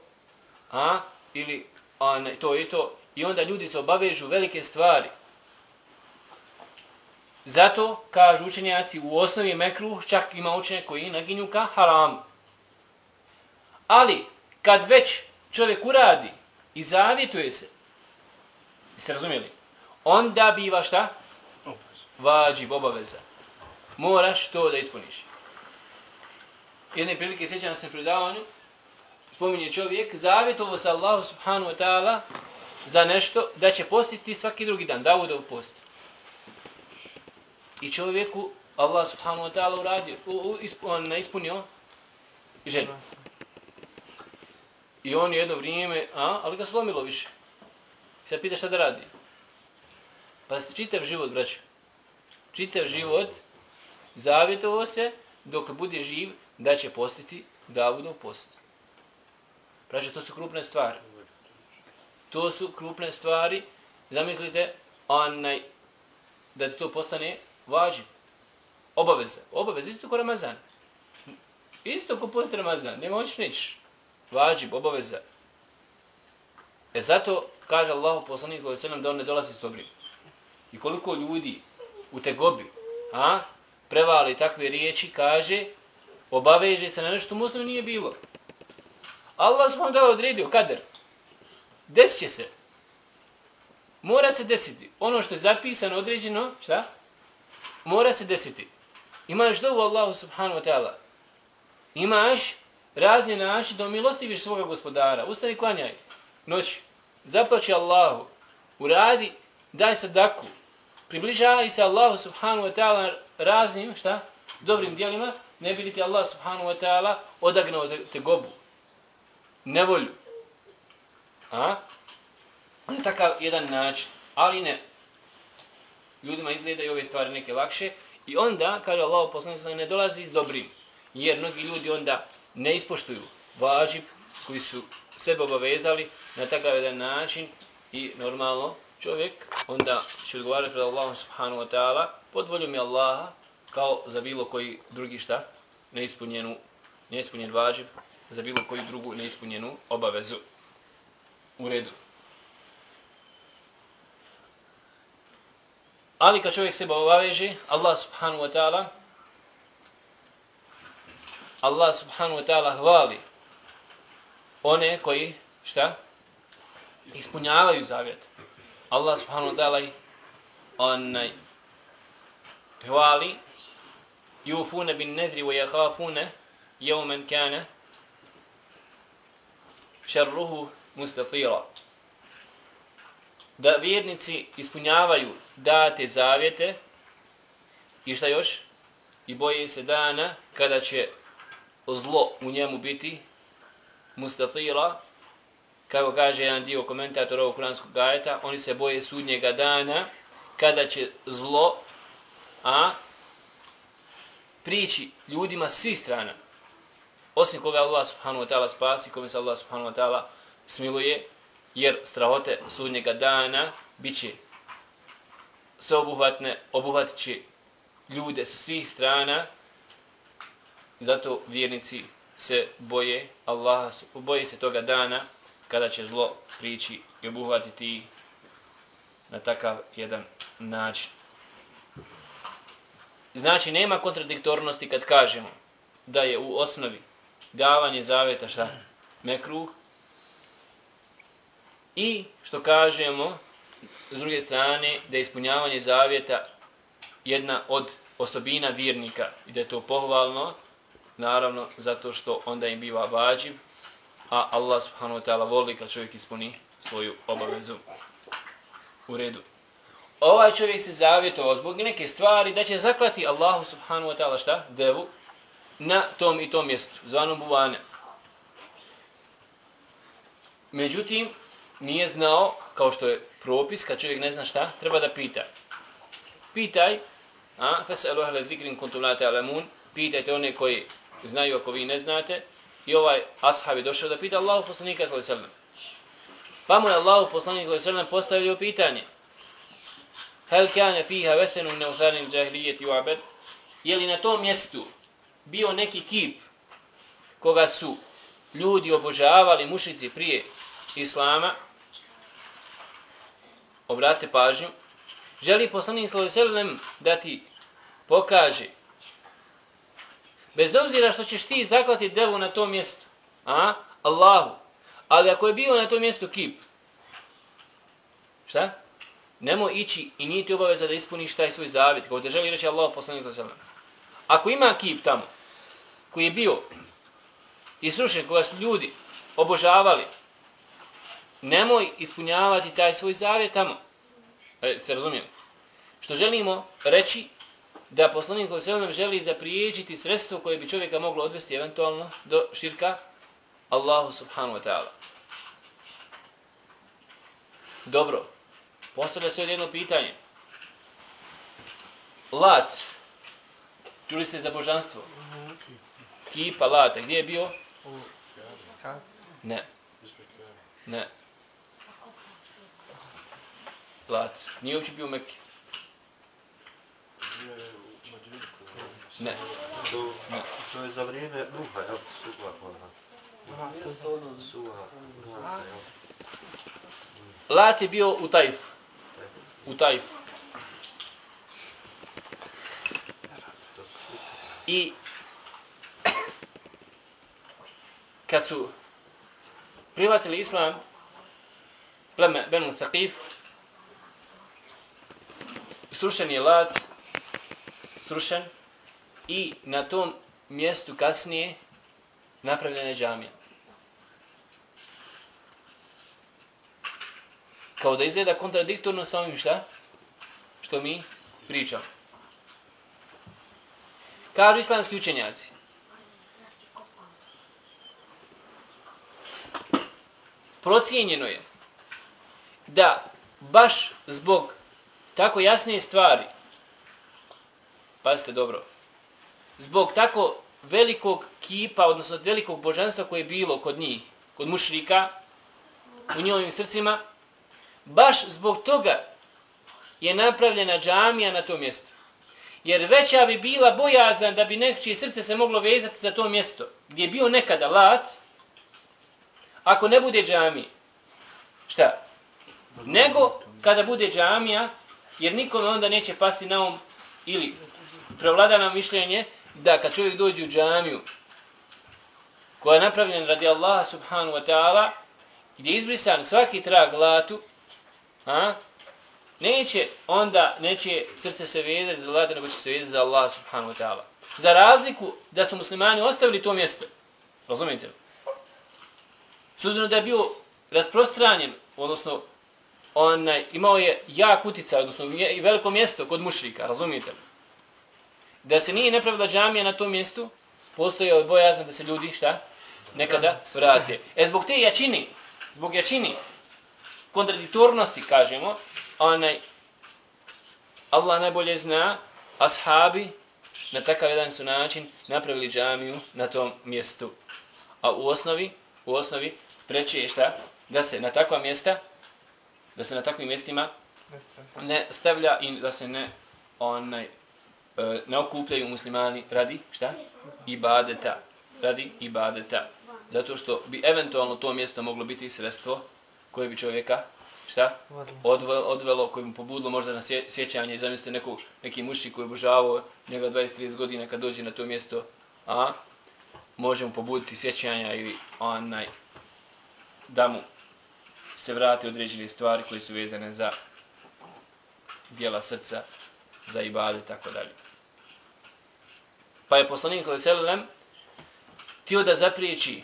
a, ili a, ne, to i to, i onda ljudi se obavežu velike stvari. Zato, kažu učenjaci, u osnovi mekruh čak ima učenje koji naginju ka haramu. Ali, kad već čovjek uradi i zavjetuje se, Jeste razumijeli? Onda biva šta? Vađib, obaveza. Moraš to da ispuniš. Jedne prilike sjećam se predavanju, spominje čovjek, zavjetovo sa Allahu subhanu wa ta'ala za nešto da će postiti svaki drugi dan, Davudov post. I čovjeku Allah subhanu wa ta'ala uradio, on ispunio ženu. I on jedno vrijeme, a, ali ga slomilo više. Sada pita šta da radi. Pa ste čitav život, braću. Čitav život zavjetovo se dok bude živ da će postiti Davudov post. Praže, to su krupne stvari. To su krupne stvari. Zamislite, onaj, da to postane važno. Obaveza. Obaveza, isto ko Ramazan. Isto ko post Ramazan. Nema hoćeš nećeš. Vađib, obaveza. E zato kaže Allah poslanik sallallahu alejhi da on ne dolazi s dobrim. I koliko ljudi u tegobi, a prevali takve riječi, kaže, obaveže se na nešto muslim nije bilo. Allah smo da odredio kader. Desit se. Mora se desiti. Ono što je zapisano, određeno, šta? Mora se desiti. Imaš dovu Allahu subhanahu wa ta'ala. Imaš razne naši da omilostiviš svoga gospodara. Ustani klanjaj. Noć. zaplaći Allahu, uradi, daj sadaku, približaj se Allahu subhanahu wa ta'ala raznim, šta? Dobrim dijelima, ne bi li ti Allah subhanahu wa ta'ala odagnao te, te gobu, nevolju. A? Na takav jedan način, ali ne. Ljudima izgledaju ove stvari neke lakše i onda, kaže Allah poslanicu, ne dolazi s dobrim. Jer mnogi ljudi onda ne ispoštuju važib koji su sebe obavezali na takav jedan način i normalno čovjek onda će odgovarati pred Allahom subhanahu wa ta'ala pod voljom je Allaha kao za bilo koji drugi šta neispunjenu, neispunjen vađib za bilo koju drugu neispunjenu obavezu u redu. Ali kad čovjek sebe obaveže, Allah subhanahu wa ta'ala Allah subhanahu wa ta'ala hvali one koji, šta? Ispunjavaju zavjet. Allah subhanahu wa ta'ala onaj eh, hvali yufuna bin nadri wa yakhafuna yawman kana sharruhu mustatira. Da vjernici ispunjavaju date zavjete i šta još? I boje se dana kada će zlo u njemu biti mustatira, kako kaže jedan dio komentatora ovog kuranskog ajeta, oni se boje sudnjega dana kada će zlo a prići ljudima svih strana. Osim koga Allah subhanahu wa ta'ala spasi, kome se Allah subhanahu wa ta'ala smiluje, jer strahote sudnjega dana bit će sveobuhvatne, obuhvatit će ljude sa svih strana, zato vjernici se boje Allaha, boje se toga dana kada će zlo prići i obuhvatiti na takav jedan način. Znači, nema kontradiktornosti kad kažemo da je u osnovi davanje zaveta šta? Mekruh. I što kažemo, s druge strane, da je ispunjavanje zavjeta jedna od osobina vjernika i da je to pohvalno, naravno, zato što onda im biva vađiv, a Allah subhanahu wa ta'ala voli kad čovjek ispuni svoju obavezu u redu. Ovaj čovjek se zavjetovao zbog neke stvari da će zaklati Allahu subhanahu wa ta'ala šta? Devu na tom i tom mjestu, zvanom buvane. Međutim, nije znao, kao što je propis, kad čovjek ne zna šta, treba da pita. Pitaj, a, feselu ahle zikrin kontulate alamun, pitajte one koji znaju ako vi ne znate, i ovaj ashab je došao da pita Allahu poslanika sallallahu alejhi Pa mu je Allahu poslanik sallallahu alejhi postavio pitanje. "Hel kana fiha wathanun min awthan al-jahiliyyah yu'bad? Je li na tom mjestu bio neki kip koga su ljudi obožavali mušici prije islama, Obratite pažnju, želi poslanik sallallahu alejhi ve sellem da ti pokaže bez obzira što ćeš ti zaklati devu na tom mjestu, a Allahu, ali ako je bio na tom mjestu kip, šta? Nemo ići i nije ti obaveza da ispuniš taj svoj zavjet, kao te želi reći Allah poslanik sallallahu Ako ima kip tamo, koji je bio i srušen, koga su ljudi obožavali, nemoj ispunjavati taj svoj zavjet tamo. E, se razumijem. Što želimo reći da poslanik sallallahu želi zapriječiti sredstvo koje bi čovjeka moglo odvesti eventualno do širka Allahu subhanahu wa ta'ala. Dobro. Postavlja se jedno pitanje. Lat. Čuli ste za božanstvo? kipa lata. Gdje je bio? Ne. Ne. Lat. Nije uopće bio u Mekke. Ne. ne. To je za vrijeme Nuha, jel? Suha, ona. Suha. Lat je bio u Tajfu. U Tajfu. I kad su privatili islam, pleme Benu Thaqif, srušen je lat, srušen, i na tom mjestu kasnije napravljena je džamija. Kao da izgleda kontradiktorno sa ovim šta? Što mi pričamo. Kažu islamski učenjaci, procijenjeno je da baš zbog tako jasne stvari, pazite dobro, zbog tako velikog kipa, odnosno velikog božanstva koje je bilo kod njih, kod mušrika, u njihovim srcima, baš zbog toga je napravljena džamija na tom mjestu. Jer veća bi bila bojazan da bi nekčije srce se moglo vezati za to mjesto, gdje je bio nekada lat, ako ne bude džamija. Šta? Nego kada bude džamija, jer nikome onda neće pasti na um ili prevlada nam mišljenje da kad čovjek dođe u džamiju koja je napravljena radi Allaha subhanu wa ta'ala gdje je izbrisan svaki trag latu, a, neće onda, neće srce se vezati za latu, nego će se vezati za Allaha subhanu wa ta'ala. Za razliku da su muslimani ostavili to mjesto. Razumijete li? Sudno da je bio rasprostranjen, odnosno onaj, imao je jak uticaj, odnosno veliko mjesto kod mušrika, razumijete li? Da se nije nepravila džamija na tom mjestu, postoje od bojazan da se ljudi, šta? Nekada vrate. E zbog te jačini, zbog jačini, kontradiktornosti, kažemo, onaj, Allah najbolje zna, ashabi na takav jedan su način napravili džamiju na tom mjestu. A u osnovi, u osnovi preći je šta? Da se na takva mjesta, da se na takvim mjestima ne stavlja i da se ne onaj e, ne okupljaju muslimani radi šta? Ibadeta. Radi ibadeta. Zato što bi eventualno to mjesto moglo biti sredstvo koje bi čovjeka šta? Odvelo, odvelo koje bi pobudilo možda na sjećanje i zamislite nekog, neki mušći koji obožavao njega 20-30 godina kad dođe na to mjesto, a može mu pobuditi sjećanja ili onaj da mu se vrati određene stvari koje su vezane za dijela srca, za ibade, tako dalje. Pa je poslanik sallallahu alejhi ve sellem tio da zapriječi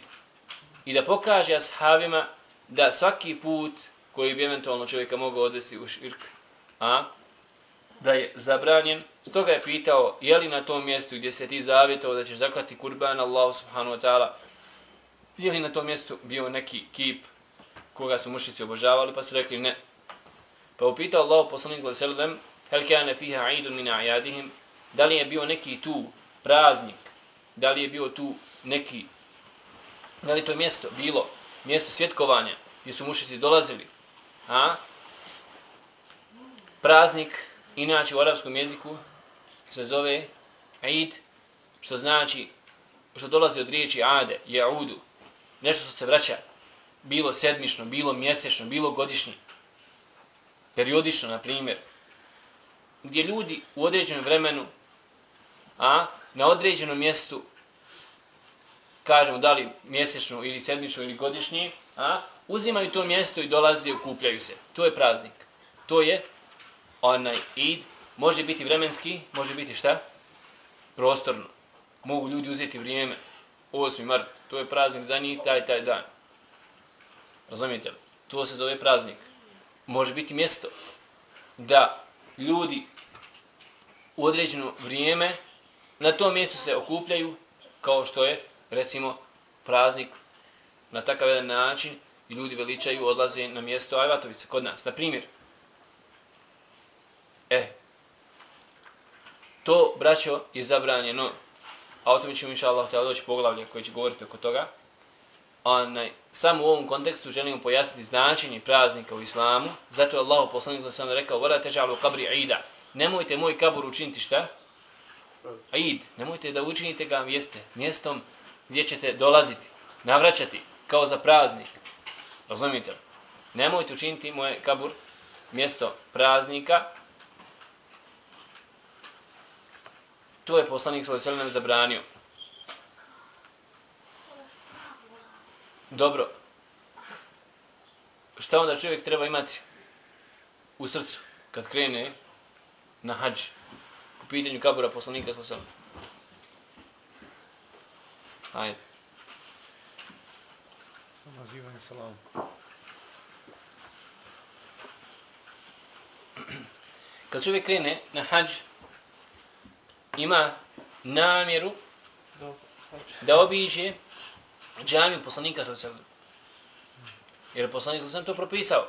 i da pokaže ashabima da svaki put koji bi eventualno čovjeka mogao odvesti u širk, a da je zabranjen. Stoga je pitao je li na tom mjestu gdje se ti zavjetao da ćeš zaklati kurban Allah subhanahu wa ta'ala, je li na tom mjestu bio neki kip koga su mušici obožavali, pa su rekli ne. Pa upitao Allah poslanik sallallahu alejhi ve sellem hel kana fiha eidun min a'yadihim da li je bio neki tu praznik. Da li je bio tu neki da li to mjesto bilo? Mjesto svjetkovanja gdje su mušici dolazili a? Praznik inače u arapskom jeziku se zove Eid što znači što dolazi od riječi ade jaudu nešto što se vraća bilo sedmično bilo mjesečno bilo godišnje periodično na primjer gdje ljudi u određenom vremenu, a? Na određenom mjestu, kažemo da li mjesečno ili sedmično ili godišnji, a uzimaju to mjesto i dolaze i okupljaju se. To je praznik. To je onaj id. Može biti vremenski, može biti šta? Prostorno. Mogu ljudi uzeti vrijeme. 8. mart, to je praznik za njih, taj, taj dan. Razumijete li? To se zove praznik. Može biti mjesto da ljudi u određeno vrijeme na tom mjestu se okupljaju kao što je recimo praznik na takav jedan način i ljudi veličaju, odlaze na mjesto Ajvatovice kod nas. Na primjer, e, to, braćo, je zabranjeno, a o tome ćemo inša Allah doći poglavlje koje će govoriti oko toga, onaj, samo u ovom kontekstu želimo pojasniti značenje praznika u islamu, zato je Allah poslanik sam rekao, vada težalu kabri ida, nemojte moj kabur učiniti šta? Aid, nemojte da učinite ga mjeste, mjestom gdje ćete dolaziti, navraćati, kao za praznik. Razumite li? Nemojte učiniti moje kabur mjesto praznika. To je poslanik sallallahu alejhi ve zabranio. Dobro. Šta onda čovjek treba imati u srcu kad krene na hađ po pitanju kabura poslanika sa sam. Hajde. Samo nazivanje salamom. Kad čovjek krene na hađ, ima namjeru da obiđe džamiju poslanika sa sam. Jer poslanik sa sam to propisao.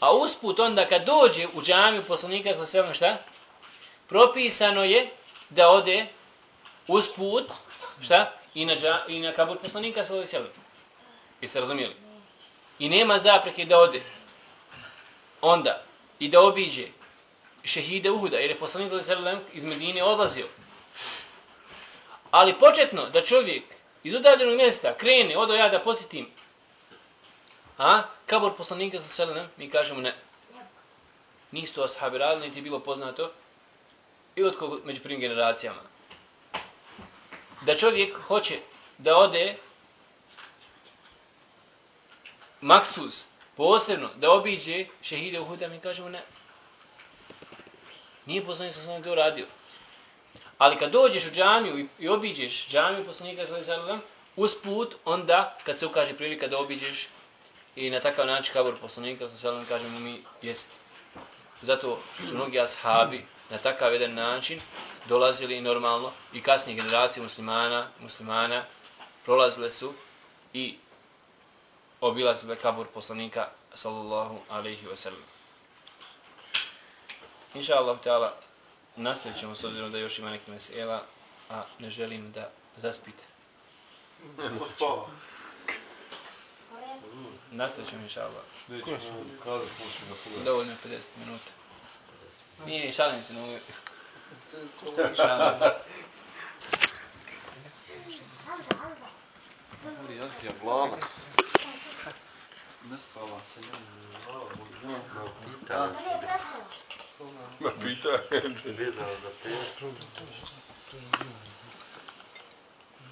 A usput onda kad dođe u džamiju poslanika sa svema šta? Propisano je da ode usput, šta? I na, dža, i na kabur poslanika sa sve Jeste razumijeli? I nema zapreke da ode. Onda, i da obiđe šehide Uhuda, jer je poslanik sa sve iz Medine odlazio. Ali početno da čovjek iz udaljenog mjesta krene, odo ja da posjetim A? Kabor poslanika sa selenem, mi kažemo ne. Nisu ashabi radili, niti je bilo poznato i od kog među prvim generacijama. Da čovjek hoće da ode maksus, posebno, da obiđe šehide u huda, mi kažemo ne. Nije poslanik sa selenem to radio. Ali kad dođeš u džamiju i obiđeš džamiju poslanika sa selenem, usput, onda, kad se ukaže prilika da obiđeš I na takav način kabor poslanika sa selam kažemo mi jest. Zato su mnogi ashabi na takav jedan način dolazili normalno i kasnije generacije muslimana, muslimana prolazile su i obilazile kabur poslanika sallallahu alaihi wa sallam. Inša Allah, ta'ala, nastavit ćemo s obzirom da još ima neki mesela, a ne želim da zaspite. Ne. Nastavit ćemo, inša Allah. Dovoljno je 50 minuta. Nije, šalim se na uvijek. Šalim se. Ne spava se, Ma pita. vezano za te.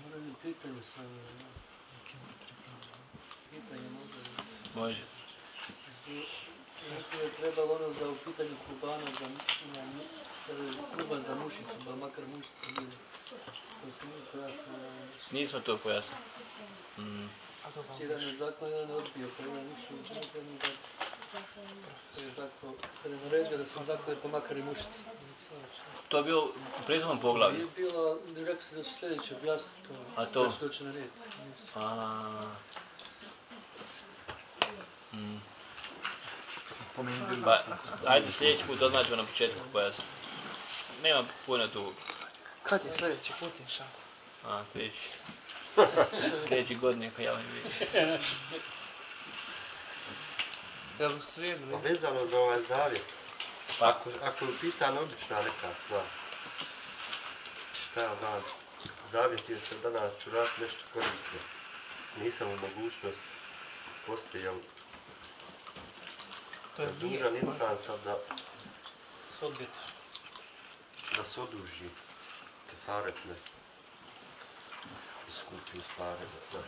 Moram pitanje sam. Pitanje možda. Može. Mislim da je trebalo ono za u pitanju kurbana za na, kurban za mušicu, ba makar mušica bili. To se nije pojasnilo. Nismo to pojasnili. Mm. Jedan je zakon, jedan je odbio, pa jedan ušao jedan je da... To je tako, kada je naredio da sam tako, jer to makar i mušica. To je bilo u prethodnom poglavlju. Je bilo, rekao se da će sljedeće objasniti to. A to? Da će doći na red. A, Pomeni Pa, ajde sljedeći put odmah ćemo na početku pojasniti. Nema puno tu. Kad je sljedeći put, inša? A, sljedeći. sljedeći godine ko ja vam vidim. Jel u srijedu, Pa vezano za ovaj zavjet. Pa, Ako, ako je pitana obična neka stvar. Šta ja znam, zavjetio se danas ću raditi nešto korisno. Nisam u mogućnost postoji, jel, To je dužan insan sad da, S odbjetiš. da se oduži kefaretne i skupi uz pare za to.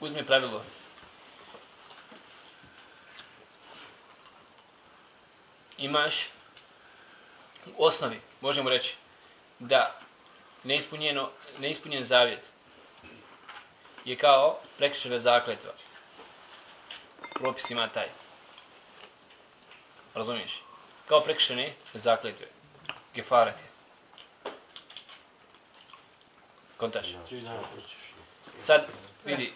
uzmi pravilo. Imaš u osnovi, možemo reći, da neispunjeno, neispunjen zavjet je kao prekršena zakletva. Propis ima taj. Razumiješ? Kao prekršene zakletve. Gefaret je. Kontaš? Sad, vidi,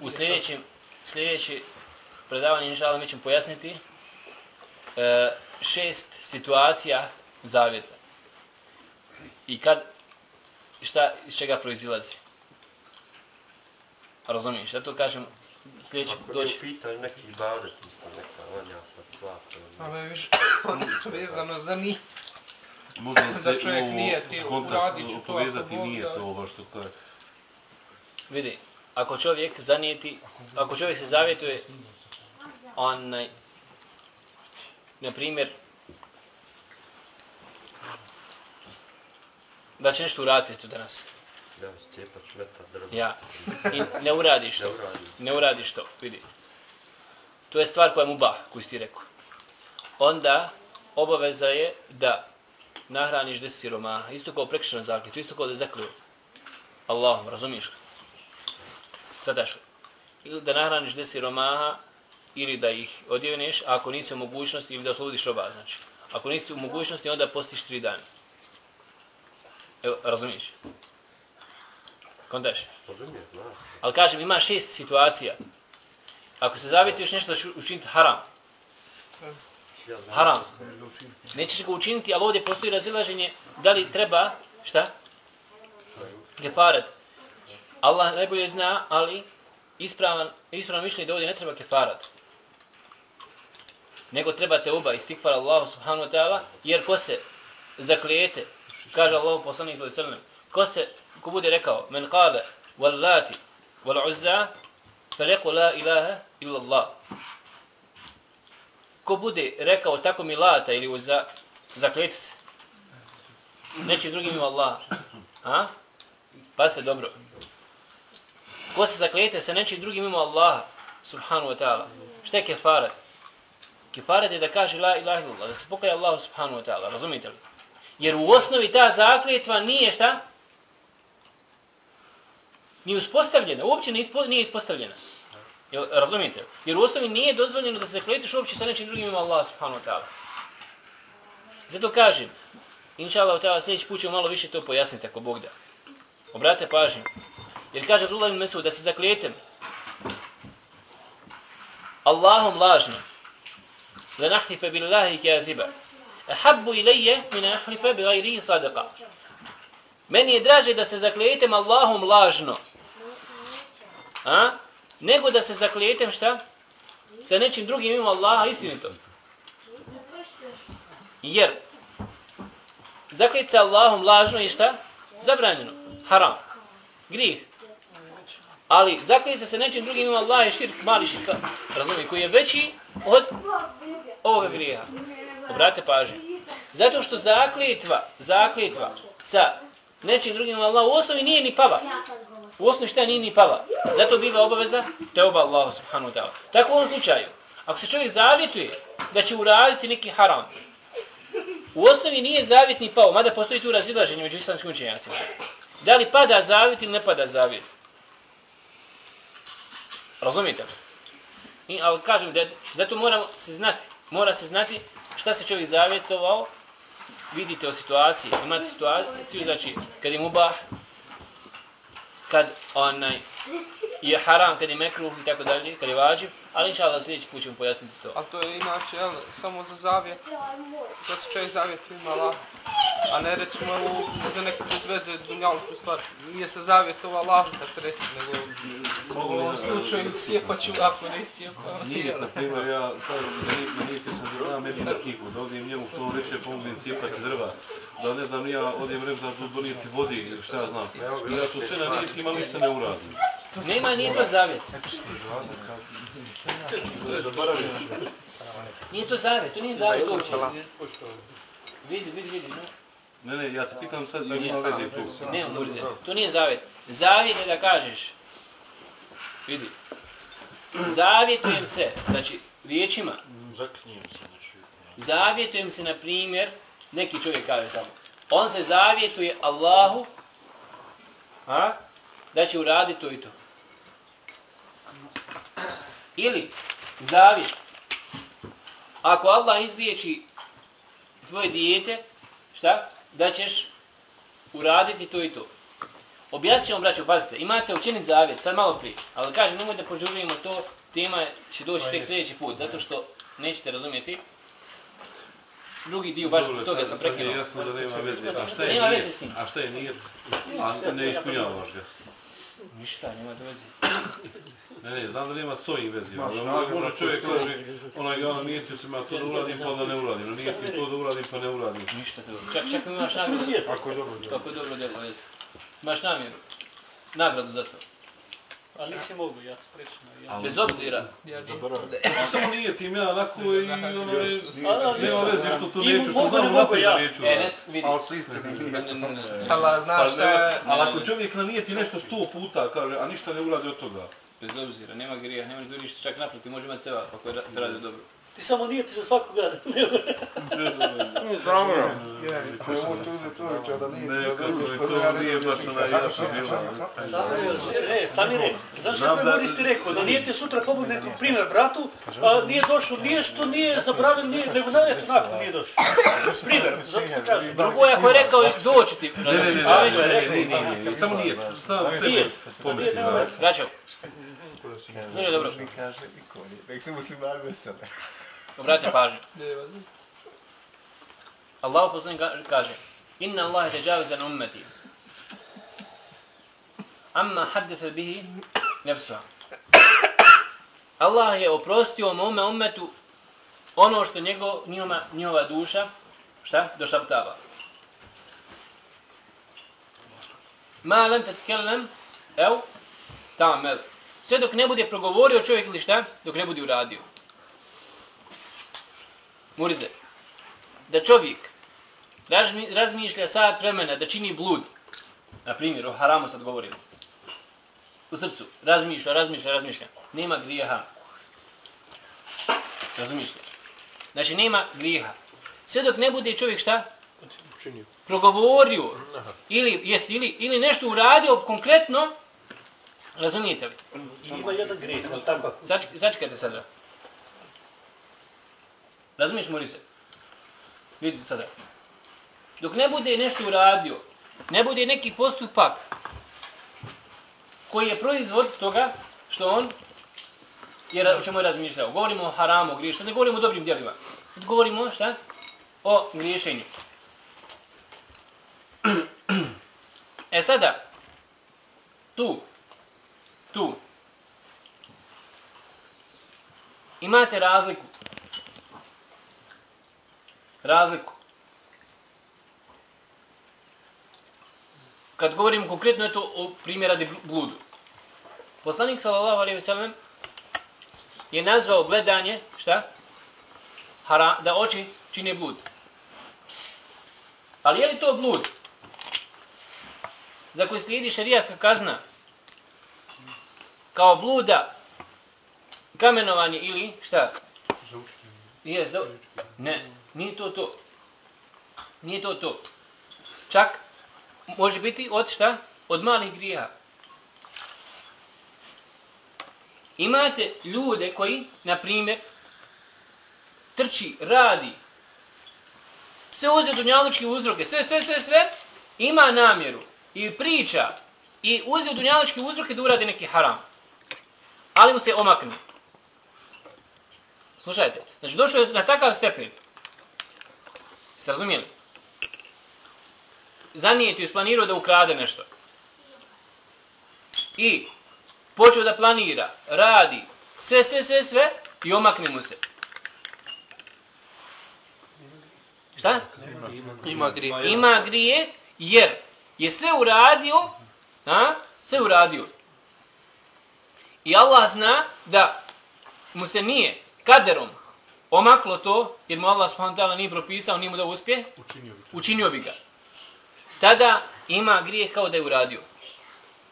u sljedećem, sljedeće predavanje, inšala, mi ćemo pojasniti e, šest situacija zavjeta. I kad, šta, iz čega proizilazi. Razumiješ, zato kažem, sljedeći Ako doći. je u pitanju neki ibadet, mislim, neka vanja sa stvar. to je- Ali više vezano za njih. Možda Da se čovjek ovo nije ti, uradit ću to ako Bog nije da. to ovo što kaže. Vidi, ako čovjek zanijeti, ako čovjek se zavjetuje, onaj, na primjer, da će nešto uraditi tu danas. Ja, cijepač metar drva. Ja. I ne uradiš to. Ne uradiš to, vidi. To je stvar koja je mubah, koju si rekao. Onda, obaveza je da nahraniš deset siromaha, isto kao prekrišena zakljetu, isto kao da je zakljuo. Allahom, razumiješ? Sadaš, ili da nahraniš deset siromaha, ili da ih odjeveneš, ako nisi u mogućnosti, ili da oslobodiš oba, znači. Ako nisi u mogućnosti, onda postiš tri dana. Evo, razumiješ? Kondaš? Razumijem, znaš. Ali kažem, ima šest situacija. Ako se zavjetiš nešto da ćeš učiniti haram, haram, nećeš ga učiniti, ali ovdje postoji razilaženje da li treba, šta? Kefaret. Allah najbolje zna, ali ispravan, ispravan mišljenje da ovdje ne treba kefaret. Nego treba te oba istikfar Allahu subhanahu wa ta'ala, jer ko se zaklijete, kaže Allah poslanik sallallahu alejhi ve sellem, ko se ko bude rekao men qala wallati wal uzza falyaqul la ilaha illa Allah. Ko bude rekao tako mi lata ili za zakleti se. Neće drugim ima Allah. A? Pa se dobro. Ko se zaklete sa nečim drugim ima Allaha, subhanahu wa ta'ala. Šta je kefaret? Kefaret je da kaže la ilaha illallah, da se pokaje Allah subhanahu wa ta'ala, razumite li? Jer u osnovi ta zakljetva nije šta? Nije uspostavljena, uopće nije ispostavljena. Jel, razumijete? Jer u osnovi nije dozvoljeno da se kletiš uopće sa nečim drugim ima Allah subhanahu wa ta'ala. Zato kažem, inšallahu ta'ala sljedeći put ćemo malo više to pojasniti ako Bog da. Obrate pažnju. Jer kaže Abdullah ibn Mesud da se zakletem Allahom lažno da nahnife billahi kaziba ahabbu ilaje min nahnife bi gajrihi sadaqa. Meni je draže da se zakletem Allahom lažno. A? Nego da se zaklijetem šta? Sa nečim drugim ima Allaha istinito. Jer zaklijet se Allahom lažno je šta? Zabranjeno. Haram. Grih. Ali zaklijet se sa nečim drugim ima Allaha je širk, mali širka. Razumije, koji je veći od ovoga grija. Obrate pažnje. Zato što zakljetva, zakljetva sa nečim drugim Allah u osnovi nije ni pava. U osnovi šta nije ni pala. Zato biva obaveza teoba Allahu Allah subhanahu wa ta'ala. Tako u ovom slučaju, ako se čovjek zavjetuje da će uraditi neki haram, u osnovi nije zavjet ni pao, mada postoji tu razilaženje među islamskim učenjacima. Da li pada zavjet ili ne pada zavjet? Razumite? I, ali kažem, da, zato moramo se znati, mora se znati šta se čovjek zavjetovao vidite o situaciji, imate situaciju, znači, kad je mubah, kad onaj, je haram, kad je mekruh i tako dalje, kad je vađiv, ali inša Allah sljedeći put ćemo pojasniti to. Ali to je inače, jel, samo za zavjet, da se čovjek zavjet ima Allah, a ne recimo u, za neku bez veze dunjalušku stvar. Nije se zavjet ovo Allah, tako reći, nego u ovom slučaju cijepaću, ako ne iscijepa. Nije, na primjer, ja kažem da nije, da nije sam da meni na knjigu, da odijem njemu što on reče, pomognem cijepati drva, da ne znam, ja odijem rem da donijeti vodi, šta ja znam. Ja to sve na nijetima ništa ne uradim. Nema, nije to zavjet. Nije to zavjet, to nije zavjet uopće. Vidi, vidi, vidi. Ne, ne, ja te pitam sad, ili ima veze tu? Ne, Murize, to nije zavjet. Zavjet je da kažeš, vidi, zavjetujem se, znači, riječima, Zaklinjem se, znači. zavjetujem se, na primjer, neki čovjek kaže tamo, on se zavjetuje Allahu, a, da će uraditi to i to. Ili, zavjet, ako Allah izliječi tvoje dijete, šta? Da ćeš uraditi to i to. Objasnit ćemo, braću, pazite, imate učinit zavjet, sad malo prije, ali kažem, nemoj da požurujemo to, tema će doći tek sljedeći put, zato što nećete razumjeti. Drugi dio, baš zbog toga sam Sad je prekinuo. jasno da nema veze. A šta je Nema nijet? veze s tim. A šta je nijet? A ne ispunjavaš ga. Ništa, nema to veze. Ne, ne, znam da nema s ovim vezi. ali Može čovjek kaže, onaj ga nijetio sam ja to da uradim pa da ne uradim. No nijetim to da uradim pa ne uradim. Ništa to. Čak, čak imaš nagradu. Ako je dobro djelo. Kako je dobro djelo, veze. Imaš namjeru. Nagradu za to. A nisi mogu, ja sprečno. Ja. Bez obzira. Samo nijetim ja onako i ono je... A, Nema veze što to neću, što znam mogu ja. da neću. E, ne, vidi. Ali su ispremni. Allah zna Pa šta je... ali ako čovjek nanijeti nešto sto puta, kaže, a ništa ne ulazi od toga. Bez obzira, nema grija, nemaš da ništa, čak naproti, može imati seva ako je se radi dobro. Ti samo nijeti za svakog dana. Ne, kako je to nije baš onaj jasno bilo. E, Samire, znaš Znam kako je Boris ti rekao, da nije ti sutra pomoć nekom primjer bratu, a nije došao, nije što nije zabravio, nije, nego na eto, nakon nije došao. Primjer, zato ti kažem. Drugo je ako je rekao doći ti. Ne, ne, ne, A već ne, je ne, rekao. ne, ne, ne, samo nije, sam sebe Nije. pomisli, Nije, nema da. veze. Braćo, Nije dobro. Mi kaže ikoni, nek se muslimani vesele. Obratite pažnju. Allah poslanik ka- kaže Inna Allahe teđaviza na ummeti Amma haddese bihi nefsuha Allah je oprostio mome ummetu ono što njegov, njihova, njihova duša šta? došaptava. Ma lam tetkellem ev tamel. Sve dok ne bude progovorio čovjek ili šta? Dok ne bude uradio. Murize, da čovjek razmi, razmišlja sat vremena da čini blud, na primjer, o haramu sad govorimo, u srcu, razmišlja, razmišlja, razmišlja, nema grijeha. Razmišlja. Znači, nema grijeha. Sve dok ne bude čovjek šta? Učinio. Progovorio, ili, jest, ili, ili nešto uradio konkretno, razumijete li? I ima jedan grijeh, ali tako? Zač, začekajte sada. Razumiješ, Morise? Vidite sada. Dok ne bude nešto uradio, ne bude neki postupak koji je proizvod toga što on jer o čemu je razmišljao. Govorimo o haramu, o griješu, ne govorimo o dobrim djelima. Govorimo šta? O griješenju. E sada, tu, tu, imate razliku. Razliku. Kad govorim konkretno eto o primjera de bludu. Poslanik sallallahu alejhi ve sellem je nazvao gledanje, šta? Hara, da oči čine blud. Ali je li to blud? Za koji slijedi šerijatska kazna kao bluda kamenovanje ili šta? Je, za... Ne, nije to to. Nije to to. Čak može biti od šta? Od malih grija. Imate ljude koji, na primjer, trči, radi, sve uzeo dunjalučke uzroke, sve, sve, sve, sve, ima namjeru i priča i uzeo dunjalučke uzroke da uradi neki haram. Ali mu se omakne. Slušajte, znači došao je na takav stepen. Ste razumijeli? Zanijeti, usplanirao da ukrade nešto. I počeo da planira, radi, sve, sve, sve, sve, i omakne mu se. Šta? Ima grije. Ima grije, jer je sve uradio, a? sve uradio. I Allah zna da mu se nije kaderom omaklo to, jer mu Allah subhanahu nije propisao, nije mu da uspije, učinio bi, učinio bi ga. Tada ima grije kao da je uradio.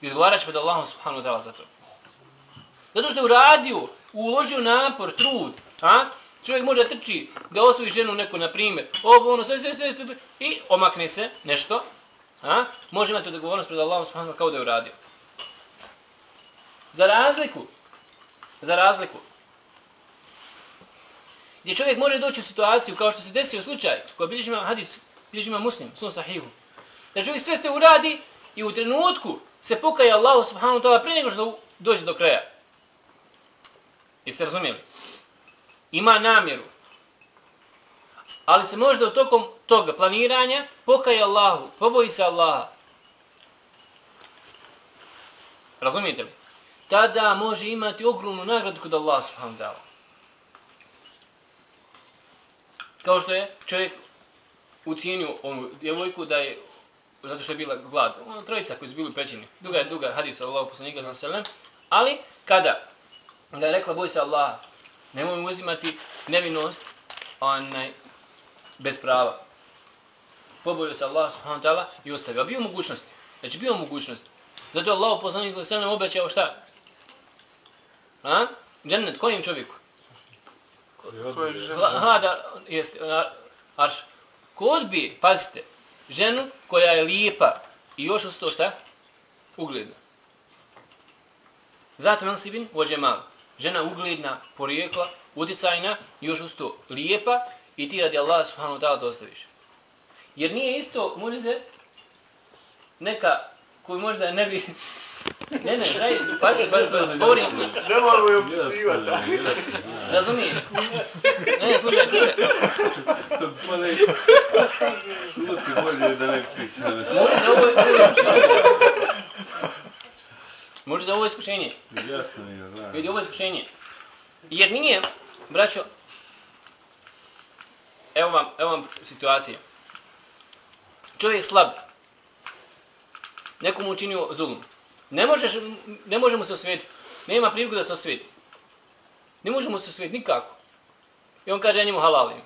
I odgovaraš pred Allahom subhanahu ta'ala za to. Zato što je uradio, uložio napor, trud, a? čovjek može trči da osvoji ženu neko, na primjer, ovo, ono, sve, sve, sve, sve, i omakne se nešto, a? može imati odgovornost pred Allahom subhanahu kao da je uradio. Za razliku, za razliku, gdje čovjek može doći u situaciju kao što se desio slučaj, koji bilježi ima hadis, bilježi ima muslim, sun sahihu, da čovjek sve se uradi i u trenutku se pokaje Allahu subhanahu ta'ala prije nego što dođe do kraja. Jeste razumijeli? Ima namjeru. Ali se možda u tokom toga planiranja pokaje Allahu, poboji se Allaha. Razumijete li? Tada može imati ogromnu nagradu kod Allaha subhanahu ta'ala. Kao što je čovjek ucijenio onu djevojku da je, zato što je bila glad, ona trojica koji su bili pećeni, duga je duga hadisa Allahu poslanika sallam, ali kada da je rekla boj se Allaha, nemoj uzimati nevinost onaj, bez prava. Pobojio se Allah subhanahu ta'ala i ostavio. A bio mogućnost. Znači bio mogućnost. Zato je Allah poslanik sallam obećao šta? A? Džennet, kojim čovjeku? Ha, da, jeste, arš. Ko odbije, pazite, ženu koja je lijepa i još uz to šta? Ugledna. Zato mansibin vođe malo. Žena ugledna, porijekla, uticajna, još uz to lijepa i ti radi Allah subhanahu wa ta'ala dostaviš. Jer nije isto, može neka koju možda ne bi Ne, ne, daj, pazi, pazi, pazi, govorim. Ne moramo ju pisivati. Razumije? Ne, slušaj, slušaj. Pa ne, šuti bolje da ne priča. Možda ovo je Možda ovo je iskušenje. Jasno mi je, da. Vidi, ovo je iskušenje. Jer nije, braćo, evo vam, evo vam situacija. Čovjek slab. Nekomu učinio zulum. Ne, možeš, ne možemo se osvetiti. Nema priliku da se osveti. Ne možemo se osvetiti nikako. I on kaže, ja njemu halalim.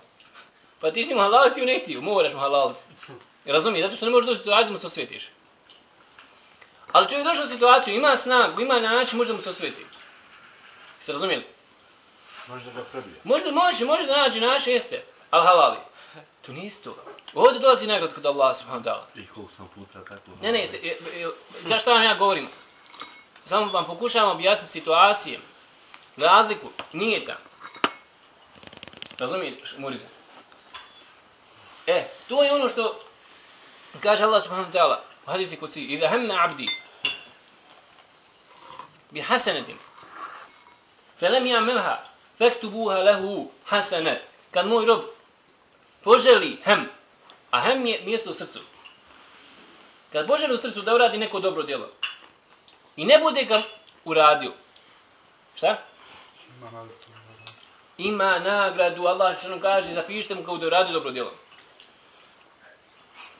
Pa ti njemu halaliti u netiju, moraš mu halaliti. Razumije, zato što ne možeš doći u situaciju da se osvetiš. Ali čovjek došao u situaciju, ima snagu, ima način, može da mu se osveti. Ste razumijeli? Možda ga prebije. Možda može, može da nađe način, jeste. Ali halali. To nije isto. Ovdje dolazi nagrad kod Allah subhanahu ta'ala. I koliko sam puta tako... Ne, ne, se, e, e, zašto vam ja govorim? Samo vam pokušavam objasniti situacije. Razliku, nije ta. Razumiješ, Muriza? E, to je ono što kaže Allah subhanahu ta'ala u hadisi kod si. Iza hemna abdi bi hasanetim Felem ja melha, fektubuha lehu hasane. Kad moj rob poželi hem, a hem je mjesto u srcu. Kad poželi u srcu da uradi neko dobro djelo i ne bude ga uradio, šta? Ima nagradu, Allah što nam kaže, zapišite mu kao da uradi dobro djelo.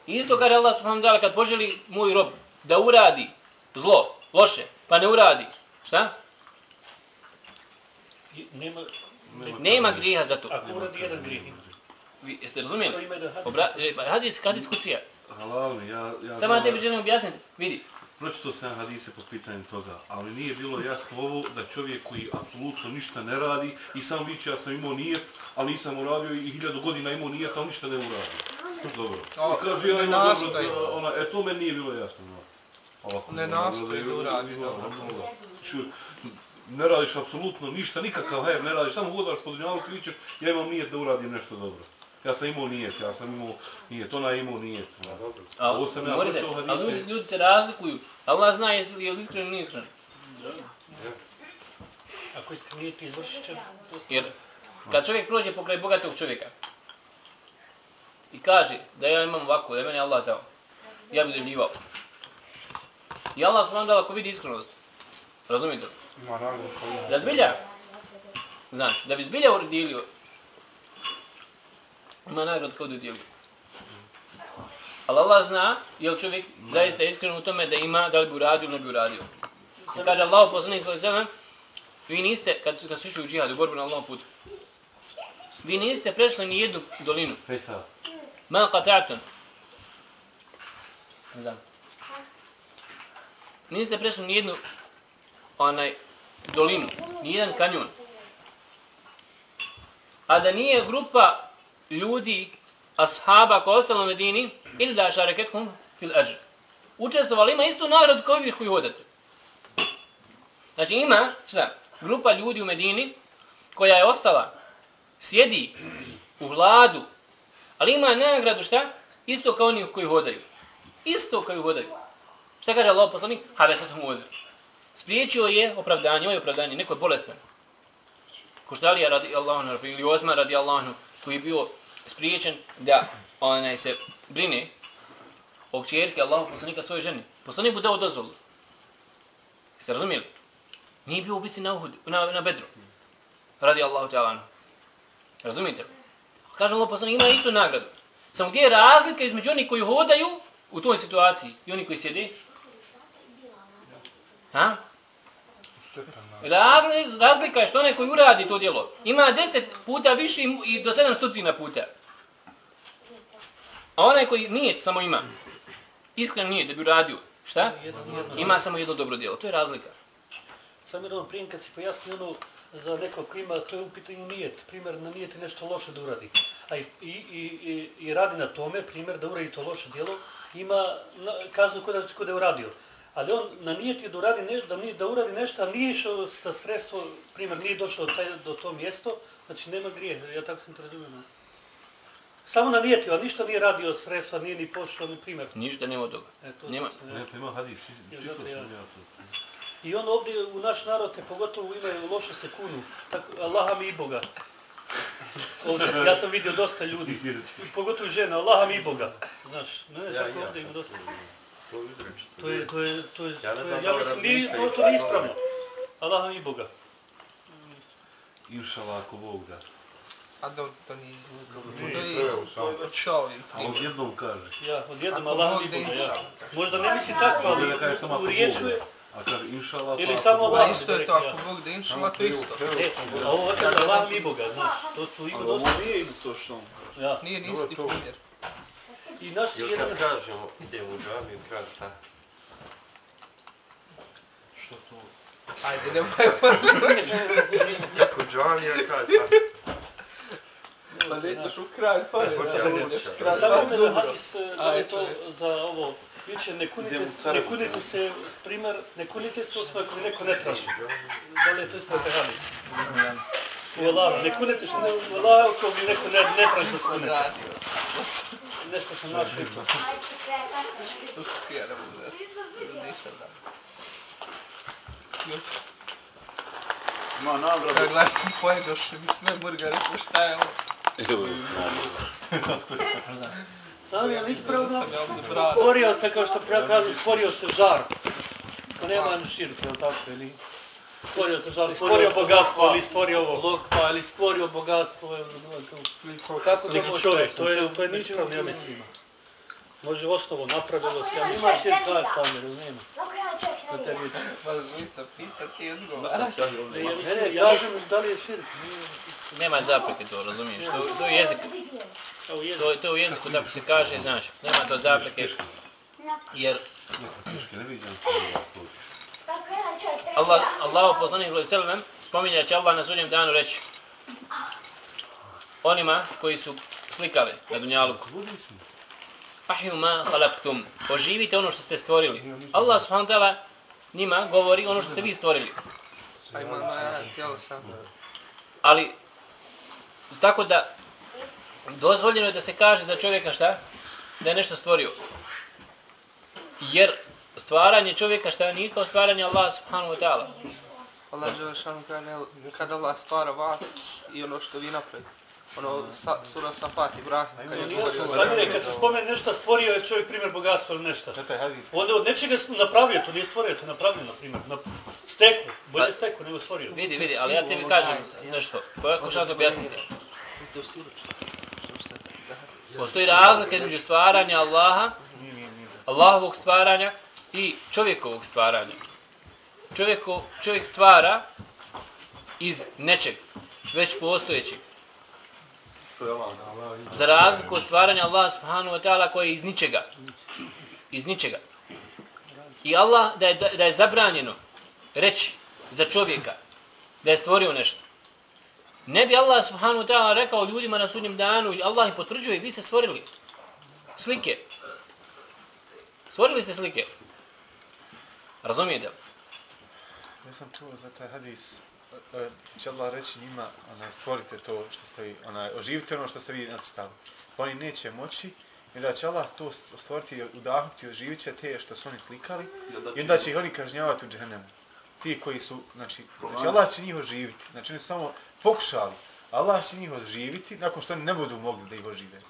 Isto kaže Allah subhanahu wa ta'ala kad poželi moj rob da uradi zlo, loše, pa ne uradi. Šta? I Nema, nema, Nema griha za to. Ako uradi jedan grih, Vi jeste razumijeli? to ima jedan hadis. Obra, e, pa hadis, hadis kucija. Halalni, ja... ja Samo znam- tebi želim objasniti. Vidi. Pročito sam hadise po pitanju toga, ali nije bilo jasno ovo da čovjek koji apsolutno ništa ne radi i sam viće ja sam imao nijet, ali nisam uradio i hiljadu godina imao nijet, ali ništa ne uradio. Dobro. O, I kaže, ja nastaj. dobro, ona, e to meni nije bilo jasno. No. Ovako, Ne nastaj da uradi dobro. Ne radiš apsolutno ništa, nikakav hajr ne radiš, samo hodaš po dunjalu kličeš, ja imam nijet da uradim nešto dobro. Ja sam imao nijet, ja sam imao nijet, ona je imao nijet. Dobro. A, Ovo sam ja morate, pročitao ali hadise. ljudi, ljudi se razlikuju. Allah zna jesi li je li iskren ili iskren. Ako iskreno nije ti izvršit će, Jer kad čovjek prođe pokraj bogatog čovjeka i kaže da ja imam ovako, da je meni Allah dao, ja bi doživao. I Allah su vam dao ako vidi iskrenost. Razumite? li? Ima koji Da zbilja, znaš, da bi zbilja urdijelio, ima nagrad kao da udjelio. Ali Allah zna, je li čovjek zaista iskren u tome da ima, da li bi uradio ili ne bi uradio. I kaže Allah poslanik sallallahu alejhi ve sellem, vi niste, kad, kad su išli u džihad, u borbu na Allahom putu, vi niste prešli ni jednu dolinu. Ma qata'tum. Ne znam. Niste prešli ni jednu onaj dolinu, ni jedan kanjon. A da nije grupa ljudi, ashaba koji ostalo u Medini, ili da šareketkom fil ajr. Učestvovali, ima istu nagradu kao i vi koji hodate. Znači ima, šta, grupa ljudi u Medini koja je ostala, sjedi u vladu, ali ima nagradu šta? Isto kao oni koji hodaju. Isto kao i hodaju. Šta kaže Allah poslanik? Habe sad mu hodaju. Spriječio je opravdanje, ovo je opravdanje, neko je bolestan. Ko radi Allahu ili Osman radi Allahu koji je bio spriječen da onaj se brine o čerke Allahu poslanika svoje ženi. Poslanik mu dao dozvolu. Jeste razumijeli? Nije bio u bici na, Uhudu, na, na Bedru. Radi Allahu te alanu. Razumijete? Kaže Allah poslanik ima istu nagradu. Samo gdje je razlika između onih koji hodaju u toj situaciji i oni koji sjede? Ha? Razli- Razlika je što onaj koji uradi to djelo ima deset puta više i do sedam stotina puta. A onaj koji nije samo ima, iskren nije da bi uradio, šta? Ima samo jedno dobro djelo, to je razlika. Sam jer ono prije kad si pojasni ono za nekog ko ima, to je u pitanju nijet. Primjer, na nijeti nešto loše da uradi. A i, i, i, i, radi na tome, primjer, da uradi to loše djelo, ima kaznu kod da, kod da je uradio. Ali on na nijeti da uradi, ne, da, nije, da uradi nešto, a nije išao sa sredstvo, primjer, nije došao taj, do to mjesto, znači nema grije, ja tako sam to razumio. Samo na nijeti, a ništa nije radio sredstva, nije ni pošao, ni primjer. Ništa nema toga. E, to, Nema. to- ne, pa ima hadis, čitao sam ja. to. I on ovdje u naš narod te pogotovo imaju loše se kunu. Tako, Allaha mi i Boga. Ovdje, ja sam vidio dosta ljudi. Pogotovo žena, Allaha mi i Boga. Znaš, ne, Ja, tako ja ovdje ima dosta. To izrečice. To je, to je, to je, Ja ne to znam je, da ja li mislim, nije, to, to nije šta ispravno. Allaha mi i Boga. Inšala ako Bog da. A da to nije... Nije sve u samom. Čao im. Ali odjednom kaže. Ja, odjednom Bog mi da i Boga, ja. Možda ne misli tako, Ali ali da kaže samo u riječu da. je, A kaže inšala pa Ili samo Bog Allah. Pa isto je to, ako Bog da inšala, to isto. a ovo je mi i Boga, znaš. To, to ima Ali dosta. ovo nije isto što on kaže. Ja. Nije ni isti primjer. I naš Ili jedan, kad kažemo, idemo u džamiju, ta. Što to? Ajde, nemoj Kako džamija, ta. pa nećeš u kraj, pa ne, ne, ne, Samo pa me da hadis, da li je to za ovo, Viče, ne kunite, se- ne kunite se, primjer, ne kunite se osvoje ako neko ne traži. Da li je to isto te hadis? U Allah, ne kunite se ne- u Allah ako bi neko ne, ne traži da se kunete. Nešto sam našao. Uh, ja ne mogu da da. Još. Ima nagradu. Ja gledam, pojedoše mi sve šta je ovo? Sami, ali ispravno, Sam ja ovdje brad. stvorio se, kao što prije kažu, stvorio se žar. To nema ni širke, jel tako, ili? Stvorio se žar, stvorio bogatstvo, ili stvorio ovo. Lokva, ili stvorio bogatstvo, Kako to može čovjek, to je, to je neispravno, ja mislim. Može osnovu napravilo se, ali ima širka, Samir, ili nema? Da te. Ma lica pita ti odgovara. Ne, ne, ja kažem da li je širk. Nema zapreke to, razumiješ? To, to je jezik. Je. To, to je u jeziku tako se kaže, znaš. Nema to zapreke. Jer Ne vidim. Allah, Allah poslanih sallallahu alejhi ve sellem spominje će Allah na sudnjem danu reći onima koji su slikali na dunjaluku. Ahju ma halaktum. Oživite ono što ste stvorili. Allah subhanahu ta'ala njima govori ono što ste vi stvorili. Ali, tako da, dozvoljeno je da se kaže za čovjeka šta? Da je nešto stvorio. Jer stvaranje čovjeka šta nije kao stvaranje Allah subhanahu wa ta'ala. Allah Želešanu kaže, kada Allah stvara vas i ono što vi napravite. Ono, sa, sura Safat Ibrahim, kad je Zamire, kad se spomene nešto, stvorio je čovjek primjer bogatstva ili nešto. Je. Onda od nečega se napravio, to nije stvorio, to je napravio, na primjer. Na steku, bolje Pa- steku nego stvorio. Vidi, vidi, ali ja tebi kažem nešto. Pokušam to objasniti. Postoji razlika između stvaranja Allaha, Allahovog stvaranja i čovjekovog stvaranja. Čovjeko, čovjek stvara iz nečeg, već postojećeg. Za razliku od stvaranja Allah subhanahu wa ta'ala koje je iz ničega. Iz ničega. I Allah, da je, da je zabranjeno reći za čovjeka da je stvorio nešto. Ne bi Allah subhanahu wa ta'ala rekao ljudima na sudnjem danu, i Allah ih potvrđuje, vi ste stvorili slike. Stvorili ste slike. Razumijete? Ja sam čuo za taj hadis, e, e, će Allah reći njima, onaj, stvorite to što ste vi, onaj, oživite ono što ste vi nacrtali. Pa oni neće moći, i da će Allah to stvoriti, i udahnuti, i oživit će te što su oni slikali, i onda će ih oni kažnjavati u džehennemu. Ti koji su, znači, znači Allah će njih oživiti, znači oni su samo pokušali, Allah će njih oživiti nakon što oni ne budu mogli da ih ožive.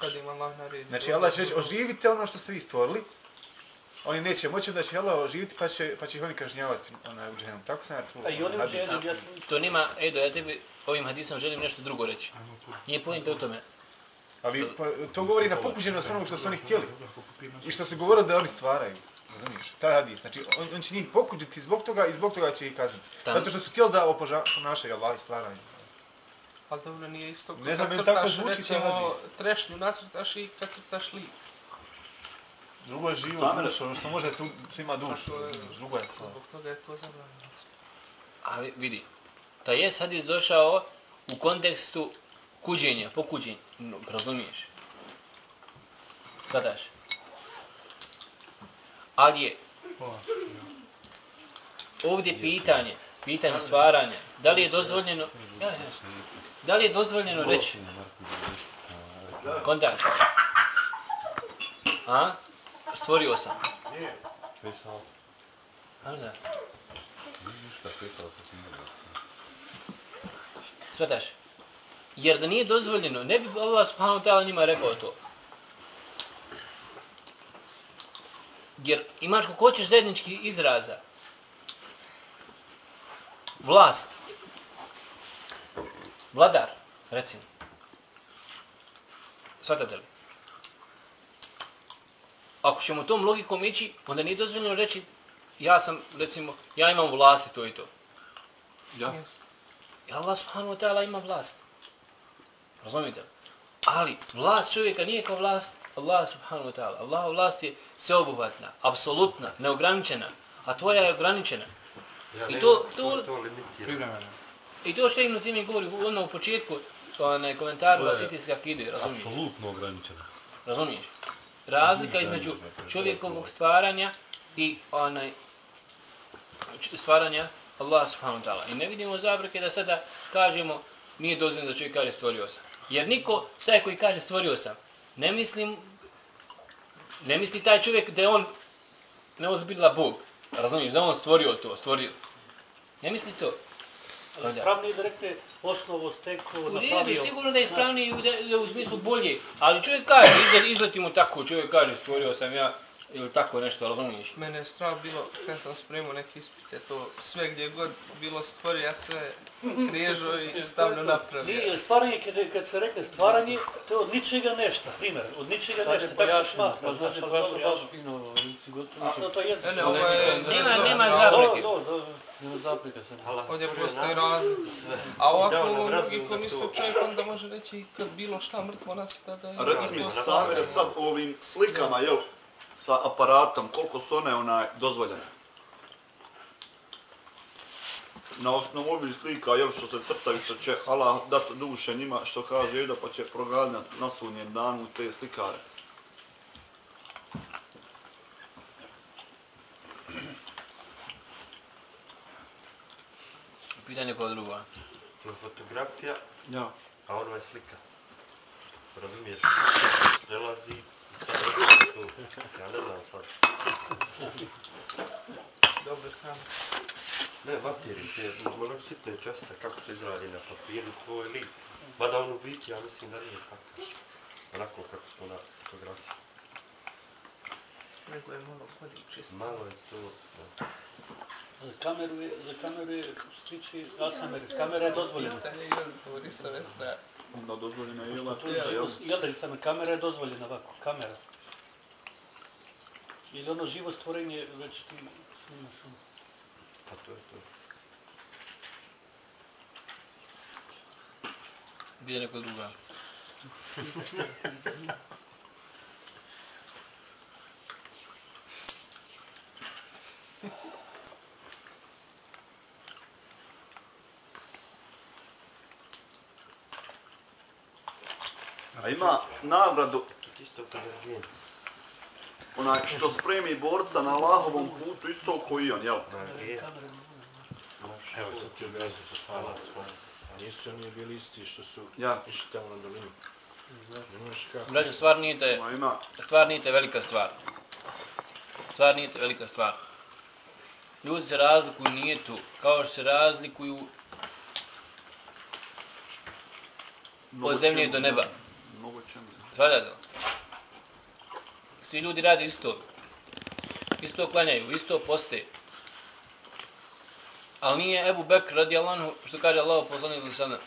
Kad im Allah naredi. Znači Allah će reći, oživite ono što ste vi stvorili, oni neće moći, da će Allah oživiti, pa će, pa će ih oni kažnjavati onaj, u džehennemu. Tako sam ja čuo. A i oni u hadis. džehennemu, ja sam To nima, Edo, ja tebi ovim hadisom želim nešto drugo reći. Nije pojente u tome. Ali pa, to govori na pokuđenost onog što su oni htjeli. I što su govorili da oni stvaraju. Razumiješ? Taj hadis. Znači, on, on će njih pokuđiti zbog toga i zbog toga će ih kazniti. Zato što su htjeli da opoža, ponašaju Allah i stvaraju. Ali dobro nije isto. Ne znam, meni tako zvuči taj hadis. trešnju nacrtaš i kad crtaš lik. Drugo je živo duša, ono što može se svima dušu. razumiješ? Drugo je stvar. Zbog toga je to zabranjeno. A vi- vidi, taj je hadis došao u kontekstu kuđenja, pokuđenja. No, razumiješ? Sadaš? Ali je ovdje pitanje, pitanje stvaranja, da li je dozvoljeno, ja, ja, da li je dozvoljeno reći, kontakt, a, stvorio sam, Pisao. Hamza, Ništa, pisao sam svima. Svataš? Jer da nije dozvoljeno, ne bi Allah subhanahu ta'ala njima rekao to. Jer imaš kako hoćeš zajednički izraza. Vlast. Vladar, recimo. Svatate li? Ako ćemo tom logikom ići, onda nije dozvoljeno reći ja sam, recimo, ja imam vlasti to i to. Ja? I Allah subhanahu wa ta'ala ima vlast. Razumite? Ali vlast čovjeka nije kao vlast Allah subhanahu wa ta'ala. Allahova vlast je sveobuhvatna, apsolutna, neograničena, a tvoja je ograničena. Ja I ne to- to- to. I to što Ibn Timi govori odmah u početku, onaj komentar To je Vasitijske akide, razumiješ? Apsolutno ograničeno. Razumiješ? Razlika između čovjekovog stvaranja i onaj stvaranja Allah subhanahu wa ta'ala. I ne vidimo zabrake da sada kažemo nije dozvoljeno da čovjek kaže stvorio sam. Jer niko, taj koji kaže stvorio sam, ne mislim, ne misli taj čovjek da je on neozbila Bog. Razumiješ? Da on stvorio to, stvorio. Ne misli to. Ali ispravnije da rekne osnovo, steklo, U napravio. sigurno da je ispravniji da, da u smislu bolje, ali čovjek kaže, izgled, izgled mu tako, čovjek kaže, stvorio sam ja, ili tako nešto, razumiješ? Mene je strah bilo, kad sam spremao neke ispite, to sve gdje god bilo stvorio, ja sve kriježo i stavno napravio. Nije, stvaranje, kad, kad se rekne stvaranje, to je od ničega nešto, primjer, od ničega nešto, tako se smatra. Znači, baš, baš, fino, si gotovo. a, no, to je... Ne, ne, ovo je... Nema, nema Do, zapreke. Nema zapreka sad. Allah Ovdje postoji nas razlog. sve. A ovako razum logikom da isto to- čovjek onda može reći kad bilo šta mrtvo nasta da je... Reci mi, to Samire, sad ovim slikama, jel, sa aparatom, koliko su one onaj dozvoljene? Na osnovu ovih slika, jel, što se crtaju, što će Allah dati duše njima, što kaže Eda, pa će proganjati na sunjem danu te slikare. Pitanje kod druga. To je fotografija, Ja. a ono je slika. Razumiješ? Prelazi i sad je to. Ja ne znam sad. Dobro sam. Ne, vatiri, te, ono sitne čestice, kako se izradi na papiru, tvoj lik. Mada on u biti, ja mislim da nije takav. Onako kako smo na fotografiji. Nego je malo bolje čisto. Malo je to, ne znam. За камери, за камери, стичи, аз сам е, камера е дозволена. Да, дозволена е ела. Ја да саме камера е дозволена вако, камера. Или оно живо створење веќе ти снимаш. оно. Па тоа е тоа. Биде некој друга. A ima nagradu onaj što spremi borca na Allahovom putu isto koji i on, jel? Evo sad ti objasni to hvala svom. A nisu oni bili isti što su Ja. išli tamo na dolinu. Znaš kako? Braćo, stvar nije te, stvar nije te velika stvar. Stvar nije te velika stvar. Ljudi se razlikuju nijetu, kao što se razlikuju od zemlje do neba. Mnogo čemu. da, da. Svi ljudi rade isto. Isto klanjaju, isto poste. Ali nije Ebu Bekr radi Allahu, što kaže Allah poslanik do sada.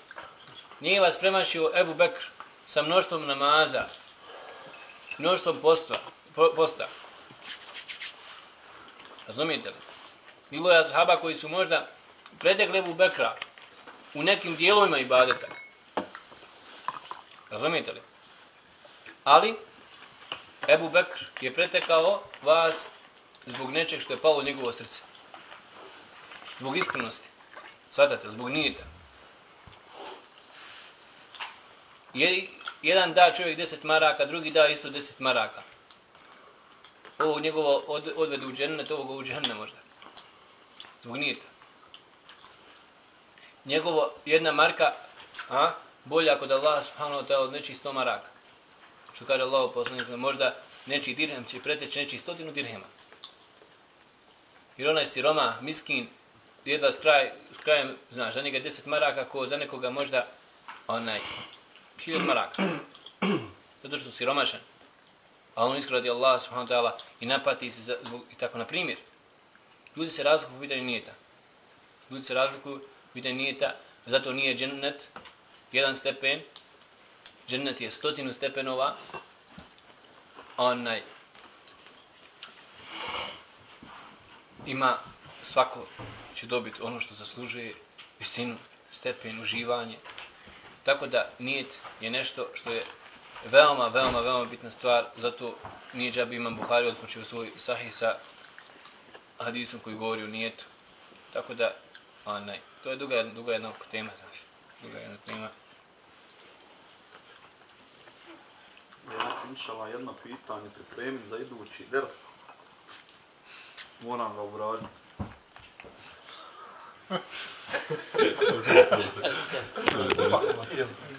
Nije vas premašio Ebu Bekr sa mnoštvom namaza, mnoštvom posta, po, posta. Razumijete li? Bilo je ashaba koji su možda pretekli Ebu Bekra u nekim dijelovima ibadeta. Razumijete li? Ali, Ebu Bekr je pretekao vas zbog nečeg što je palo u njegovo srce. Zbog iskrenosti. Svatate, zbog nijeta. Je, jedan da čovjek 10 maraka, drugi da isto 10 maraka. Ovo njegovo od, odvede u džennet, ovoga u džennet možda. Zbog nijeta. Njegovo jedna marka, a, bolja kod Allah subhanahu wa ta'ala od nečih 100 maraka. Što kaže Allah poslanik, možda nečiji dirhem će preteći nečiji stotinu dirhema. Jer onaj siroma, miskin, jedva s, kraj, s krajem, znaš, za njega 10 maraka, ko za nekoga možda onaj, 1000 maraka. Zato što si romašan. A on iskradi Allah subhanahu wa ta'ala i napati se za, zbog, i tako na primjer. Ljudi se razlikuju u pitanju nijeta. Ljudi se razlikuju u pitanju nijeta, zato nije džennet jedan stepen, džennet je stotinu stepenova, onaj, ima svako će dobiti ono što zaslužuje, visinu, stepen, uživanje. Tako da nijet je nešto što je veoma, veoma, veoma bitna stvar, zato nije džabi imam Buhari odpočeo svoj sahih sa hadisom koji govori o nijetu. Tako da, onaj, to je duga, duga jedna oko tema, znaš. Duga jedna tema. Ja ću inšala jedno pitanje pripremiti za idući ders. Moram ga obraditi.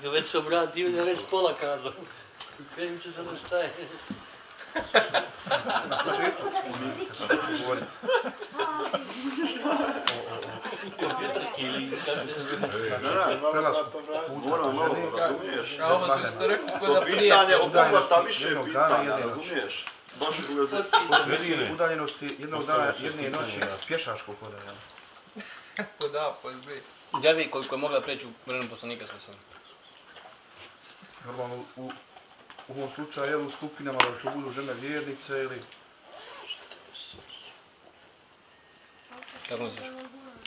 Već se obradio, ja već pola kazao. Krenim se za šta je. Na početku, govoriti, Kompjuterski ili kako ne znam. puta ovo isto rekao da prije. pitanje obuhvata više pitanja, razumiješ? Baš udaljenosti jednog dana, jedne noći pješačkog hodanja. Pod A, pod B. Ja vi koliko je mogla preći u vremenu poslanika sa sam. Normalno u, u ovom slučaju, jel, u skupinama da to budu žene vjernice ili Kako misliš?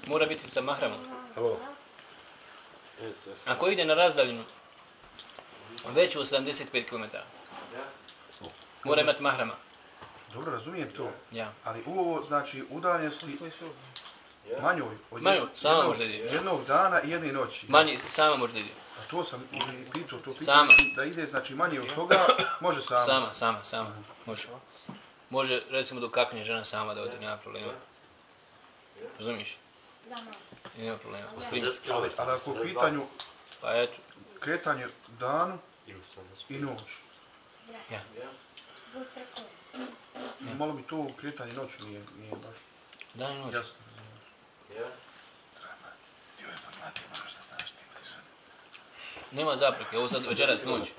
Mora biti sa mahramom. Evo. Ako ide na razdaljinu veću od 75 km, mora imati mahrama. Dobro, razumijem to, Ja. ali u ovo, znači, udaljenosti manjoj od Manju, jednog, sama jednog, jednog dana i jedne noći. Manji, sama možda ide. A to sam pitao, to pitao, Sama. da ide, znači, manje od toga, može sama. Sama, sama, sama. Može. Može, recimo, do kaknje žena sama da ode, nema problema. Razumiješ? Nema problema. U svim. Ali ako u pitanju Pa eto, kretanje danu i noć, ja. malo mi to kretanje noću nije, nije baš Dan i noć. jasno. Nema zapreke, ovo sad večeras noć.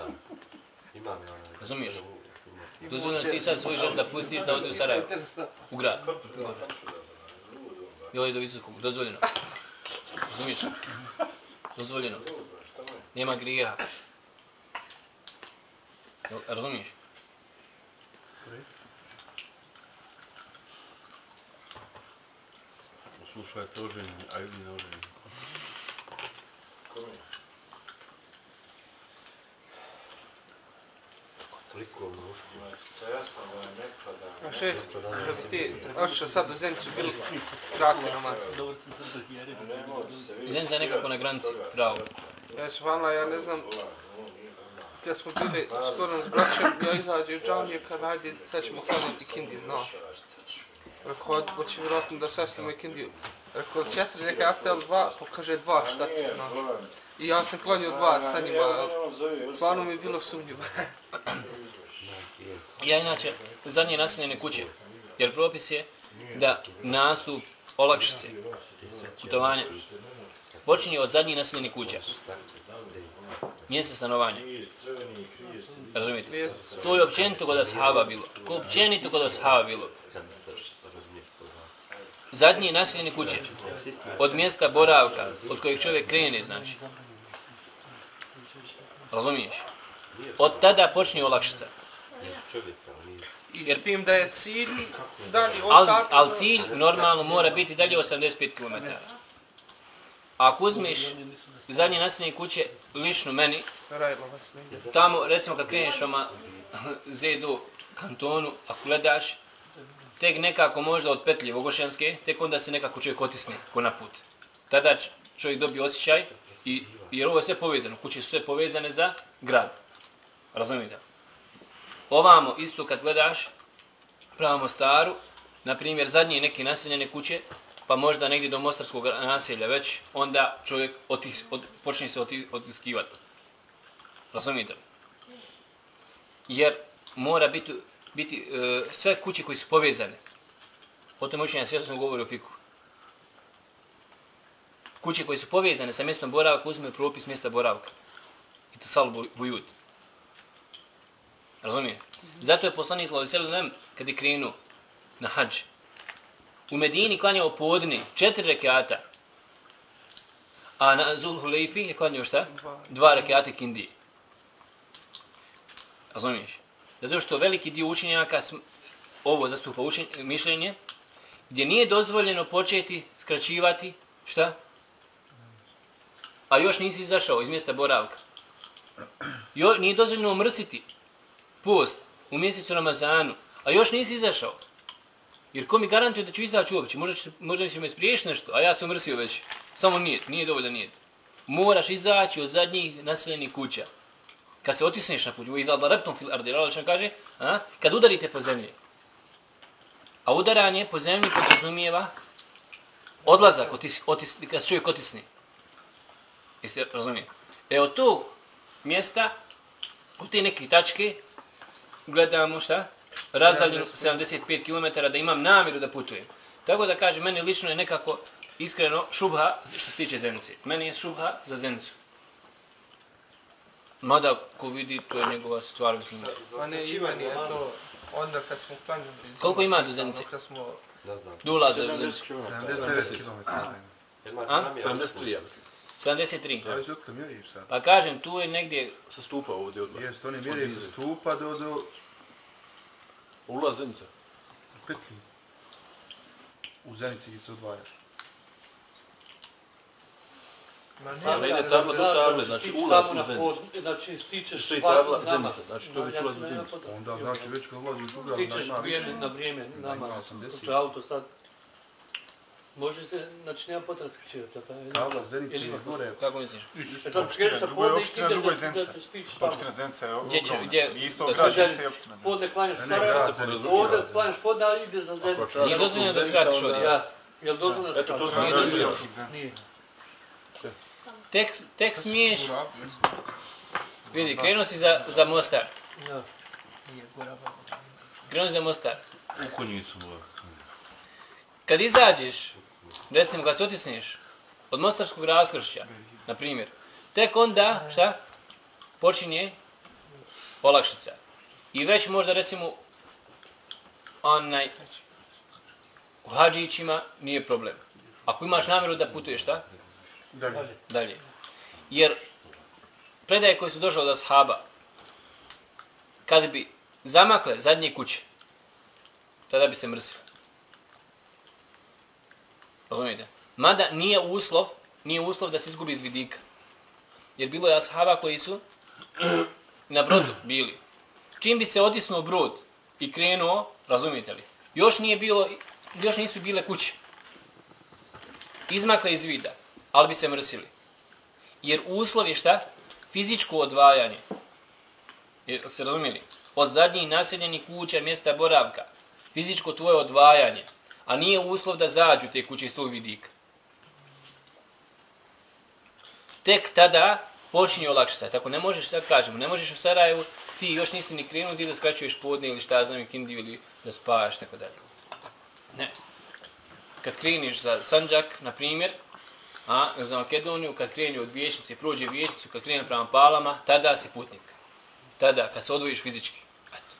Imam ja onaj. Razumiješ? Dozvoljeno ti sad svoj žen da pustiš da ode u Sarajevo. U grad. I ovdje do visokog. Dozvoljeno. Razumiješ? Dozvoljeno. Nema grija. Razumiješ? Slušajte oženje, a ljudi ne oženje. Toliko mnoštvo. A še, kad bi ti otišao sad u Zenicu, bilo kratko namaz. Zenica je nekako na granici, pravo. Ja se hvala, ja ne znam, gdje smo bili skoro s braćem, ja izađe iz džamije, kad ajde, sad ćemo klanjati kindiju, no. Rekao, hod, hoće vjerojatno da sastavimo i kindiju. Rekao, četiri neke atel dva, pokaže dva, šta ti, no. I ja sam klanio dva sa njima, ali stvarno mi je bilo sumnjivo. Ja inače, zadnje naseljene kuće, jer propis je da nastup olakšice putovanja počinje od zadnjih naseljene kuća. Mjese stanovanja. Razumijete? To je općenito kod ashaba bilo. To je općenito kod ashaba bilo. Zadnji naseljene kuće, od mjesta boravka, od kojeg čovjek krene, znači. Razumiješ? Od tada počinje olakšica. I tim da je cilj, da li Al, od al cilj normalno mora biti dalje 85 km. Ako uzmeš zadnje naseljene kuće, lično meni, tamo, recimo kad kreneš oma Zedu kantonu, ako gledaš, tek nekako možda od petlje Vogošenske, tek onda se nekako čovjek otisne ko na put. Tada čovjek dobije osjećaj, i, jer ovo je sve povezano, kuće su sve povezane za grad. Razumijete? Ovamo, isto kad gledaš, prema Mostaru, na primjer, zadnje neke naseljene kuće, pa možda negdje do Mostarskog naselja već, onda čovjek otis, od, počne se oti, otiskivati. Razumijete? Jer mora biti, biti e, sve kuće koji su povezane. O tom učenja sve smo govorili u fiku. Kuće koje su povezane sa mjestom boravka uzme propis mjesta boravka. I to sal bujut. Razumije? Zato je poslanik sallallahu alejhi ve sellem kad je krenuo na hadž u Medini klanjao podne četiri rekata. A na Zulhulejfi je klanjao šta? Dva. Rekata kindije. Razumiješ? Zato što veliki dio učenjaka ovo zastupa učenje, mišljenje gdje nije dozvoljeno početi skraćivati šta? A još nisi izašao iz mjesta boravka. Jo, nije dozvoljeno mrsiti post u mjesecu Ramazanu, a još nisi izašao. Jer ko mi garantuje da ću izaći uopće, možda će, možda će me spriješiti nešto, a ja sam mrsio već. Samo nijet, nije dovoljno nijet. Moraš izaći od zadnjih naseljenih kuća. Kad se otisneš na put, i da darabtom fil ardi, Allah kaže, a? kad udarite po zemlji. A udaranje po zemlji podrazumijeva odlazak, otis, otis, kad se čovjek otisne. Jeste razumije? E od tog mjesta, od te neke tačke, gledamo šta? razdaljenu 75 km da imam namjeru da putujem. Tako da kažem, meni lično je nekako iskreno šubha što se tiče Zenice. Meni je šubha za Zenicu. Mada, ko vidi, to je njegova stvar. Ma ne, i meni je to, onda kad smo klanjali... Koliko ima do Zenice? Kad smo... Ne znam. Do ulaza u Zenicu. 79 km. Ima A? namjera. 73, ja mislim. 73. Zavisi od kada mjeriš sad. Pa kažem, tu je negdje, Sa stupa ovdje odmah. Jest, oni mjeri sa stupa do, do Ulaz Zenica. petlji. U Zenici gdje se odvaja. Ma ne, ide tamo do Sable, znači ulaz u Zenicu. Zenicu. Znači, stičeš Što je van tabla. Zenica, znači to već ulaz u Zenicu. Onda znači već kad ulaziš u grad, Stičeš ima vrijeme na vrijeme namaz. 80. To je auto sad. Može se, znači nema potrebe. Pa, je- Kabla Zenice ili je kako? gore. kako misliš? E sad kreneš sa drugo je podne i drugo je da- Zenica. da stičeš tamo. Opština Zenica je Gdje će- ogromna. gdje- isto grad Zenica i opština Zenica. Podne klanjaš Sarajevo, Zenica. ovdje klanjaš podne, a ide za Zenicu. Nije dozvoljeno da skratiš ovdje. Ja, jel dozvoljeno da Eto, to skratiš? sam Nije dozvoljeno. Nije. Tek, tek smiješ, vidi, krenuo si za, za Mostar. Ja. Krenuo si za Mostar. U konjicu. Kad izađeš, recimo kad se otisneš od Mostarskog raskršća, na primjer, tek onda, šta? Počinje olakšica. I već možda recimo onaj u hađićima nije problem. Ako imaš namjeru da putuješ, šta? Dalje. Dalje. Jer predaje koje su došle od ashaba, kad bi zamakle zadnje kuće, tada bi se mrsile. Razumijete? Mada nije uslov, nije uslov da se izgubi iz vidika. Jer bilo je ashaba koji su na brodu bili. Čim bi se otisnuo brod i krenuo, razumijete li, još nije bilo, još nisu bile kuće. Izmakle iz vida, ali bi se mrsili. Jer uslov je šta? Fizičko odvajanje. Jer, se razumijeli? Od zadnjih naseljenih kuća, mjesta boravka. Fizičko tvoje odvajanje. A nije uslov da zađu te kuće iz tog vidika. Tek tada počinje olakšica. Tako ne možeš, sad kažemo, ne možeš u Sarajevu, ti još nisi ni krenuo ti da skraćuješ podne ili šta znam, kindiju ili da spavaš, tako dalje. Ne. Kad kreniš za Sanđak, na primjer, a za Makedoniju, kad kreni od vječnice, prođe vječnicu, kad krene prema palama, tada si putnik. Tada, kad se odvojiš fizički. Eto.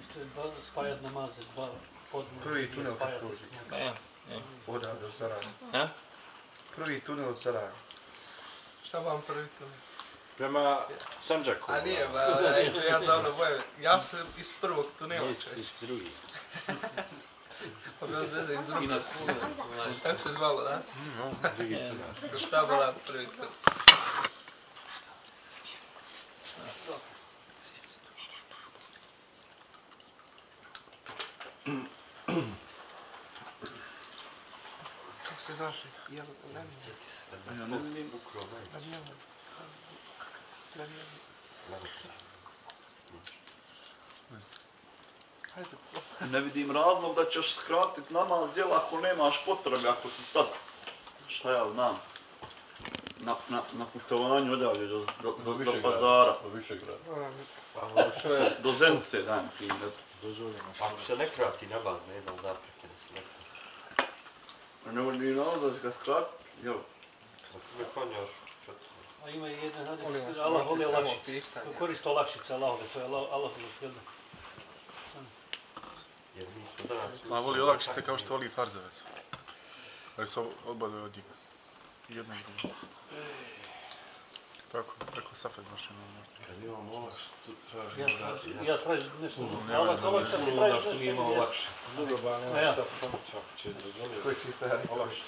Isto je spajat namaze, dva Prvi tunel kad spajat. prođe. Pa ja. Odavde od Sarajeva. A? Prvi tunel od Sarajeva. Šta vam prvi to? Prema Sanđaku. A nije, ba, ja, ja za ono boje. Ja sam iz prvog tunela. Nisi iz drugi. Pa bi on zeze iz drugog. Kako se zvalo, da? Drugi E, tunel. Šta bila prvi tunel? Znaš? Jel, ne mi se. Ne vidim ukro, Da ne. Da. Hajde, vidim razlog da ćeš skratiti namaz, jel, ako nemaš potrebe, ako si sad, šta ja znam, na, na, na putovanju odavlje do, do, do, do pazara, Do više grada. do, do Zenice, daj mi primjer. Dozvoljeno. Ako se ne krati namaz, ne ima zapreke da se ne krati. Ne vidim razlog da se ga skrati, jel, me konjaš četiri. A ima i jedan hadis, Allah voli olakšice. Koristi olakšice Allahove, to je Allah, Allah jel da? Jer mi smo danas... Ma voli olakšice kao što voli farzove. Ali su obadve od njega. Jedno i drugo. Tako, preko Safed mašina. Kad imamo ovo, tu Ja, da... tražim- ja tražim nešto. Ne, Allah, ne, Allah, ne, sad ti Ono tražiš da što nešto. nije malo ja. lakše. Dobro, ba, nema Ja. šta pomoći ako će dozvoljeno. Koji će se ja koristi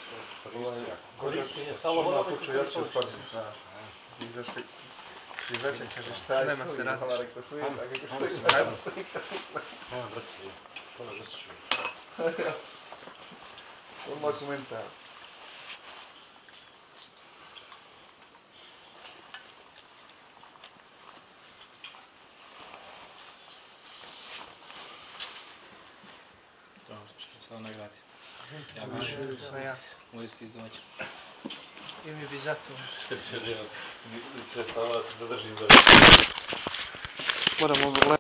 Koristi, je, ću ospaditi. I zašli... I veće kaže šta je Nema se rekla suvi, a kako što je Ajde. šta suvi? Nema vrti. To ne zasjeću. Odmah komentar. To, nagradi. Ja bi išao, Pa ja. moj si izdomaći. I mi bi zato. Sredstava zadržim za... Moramo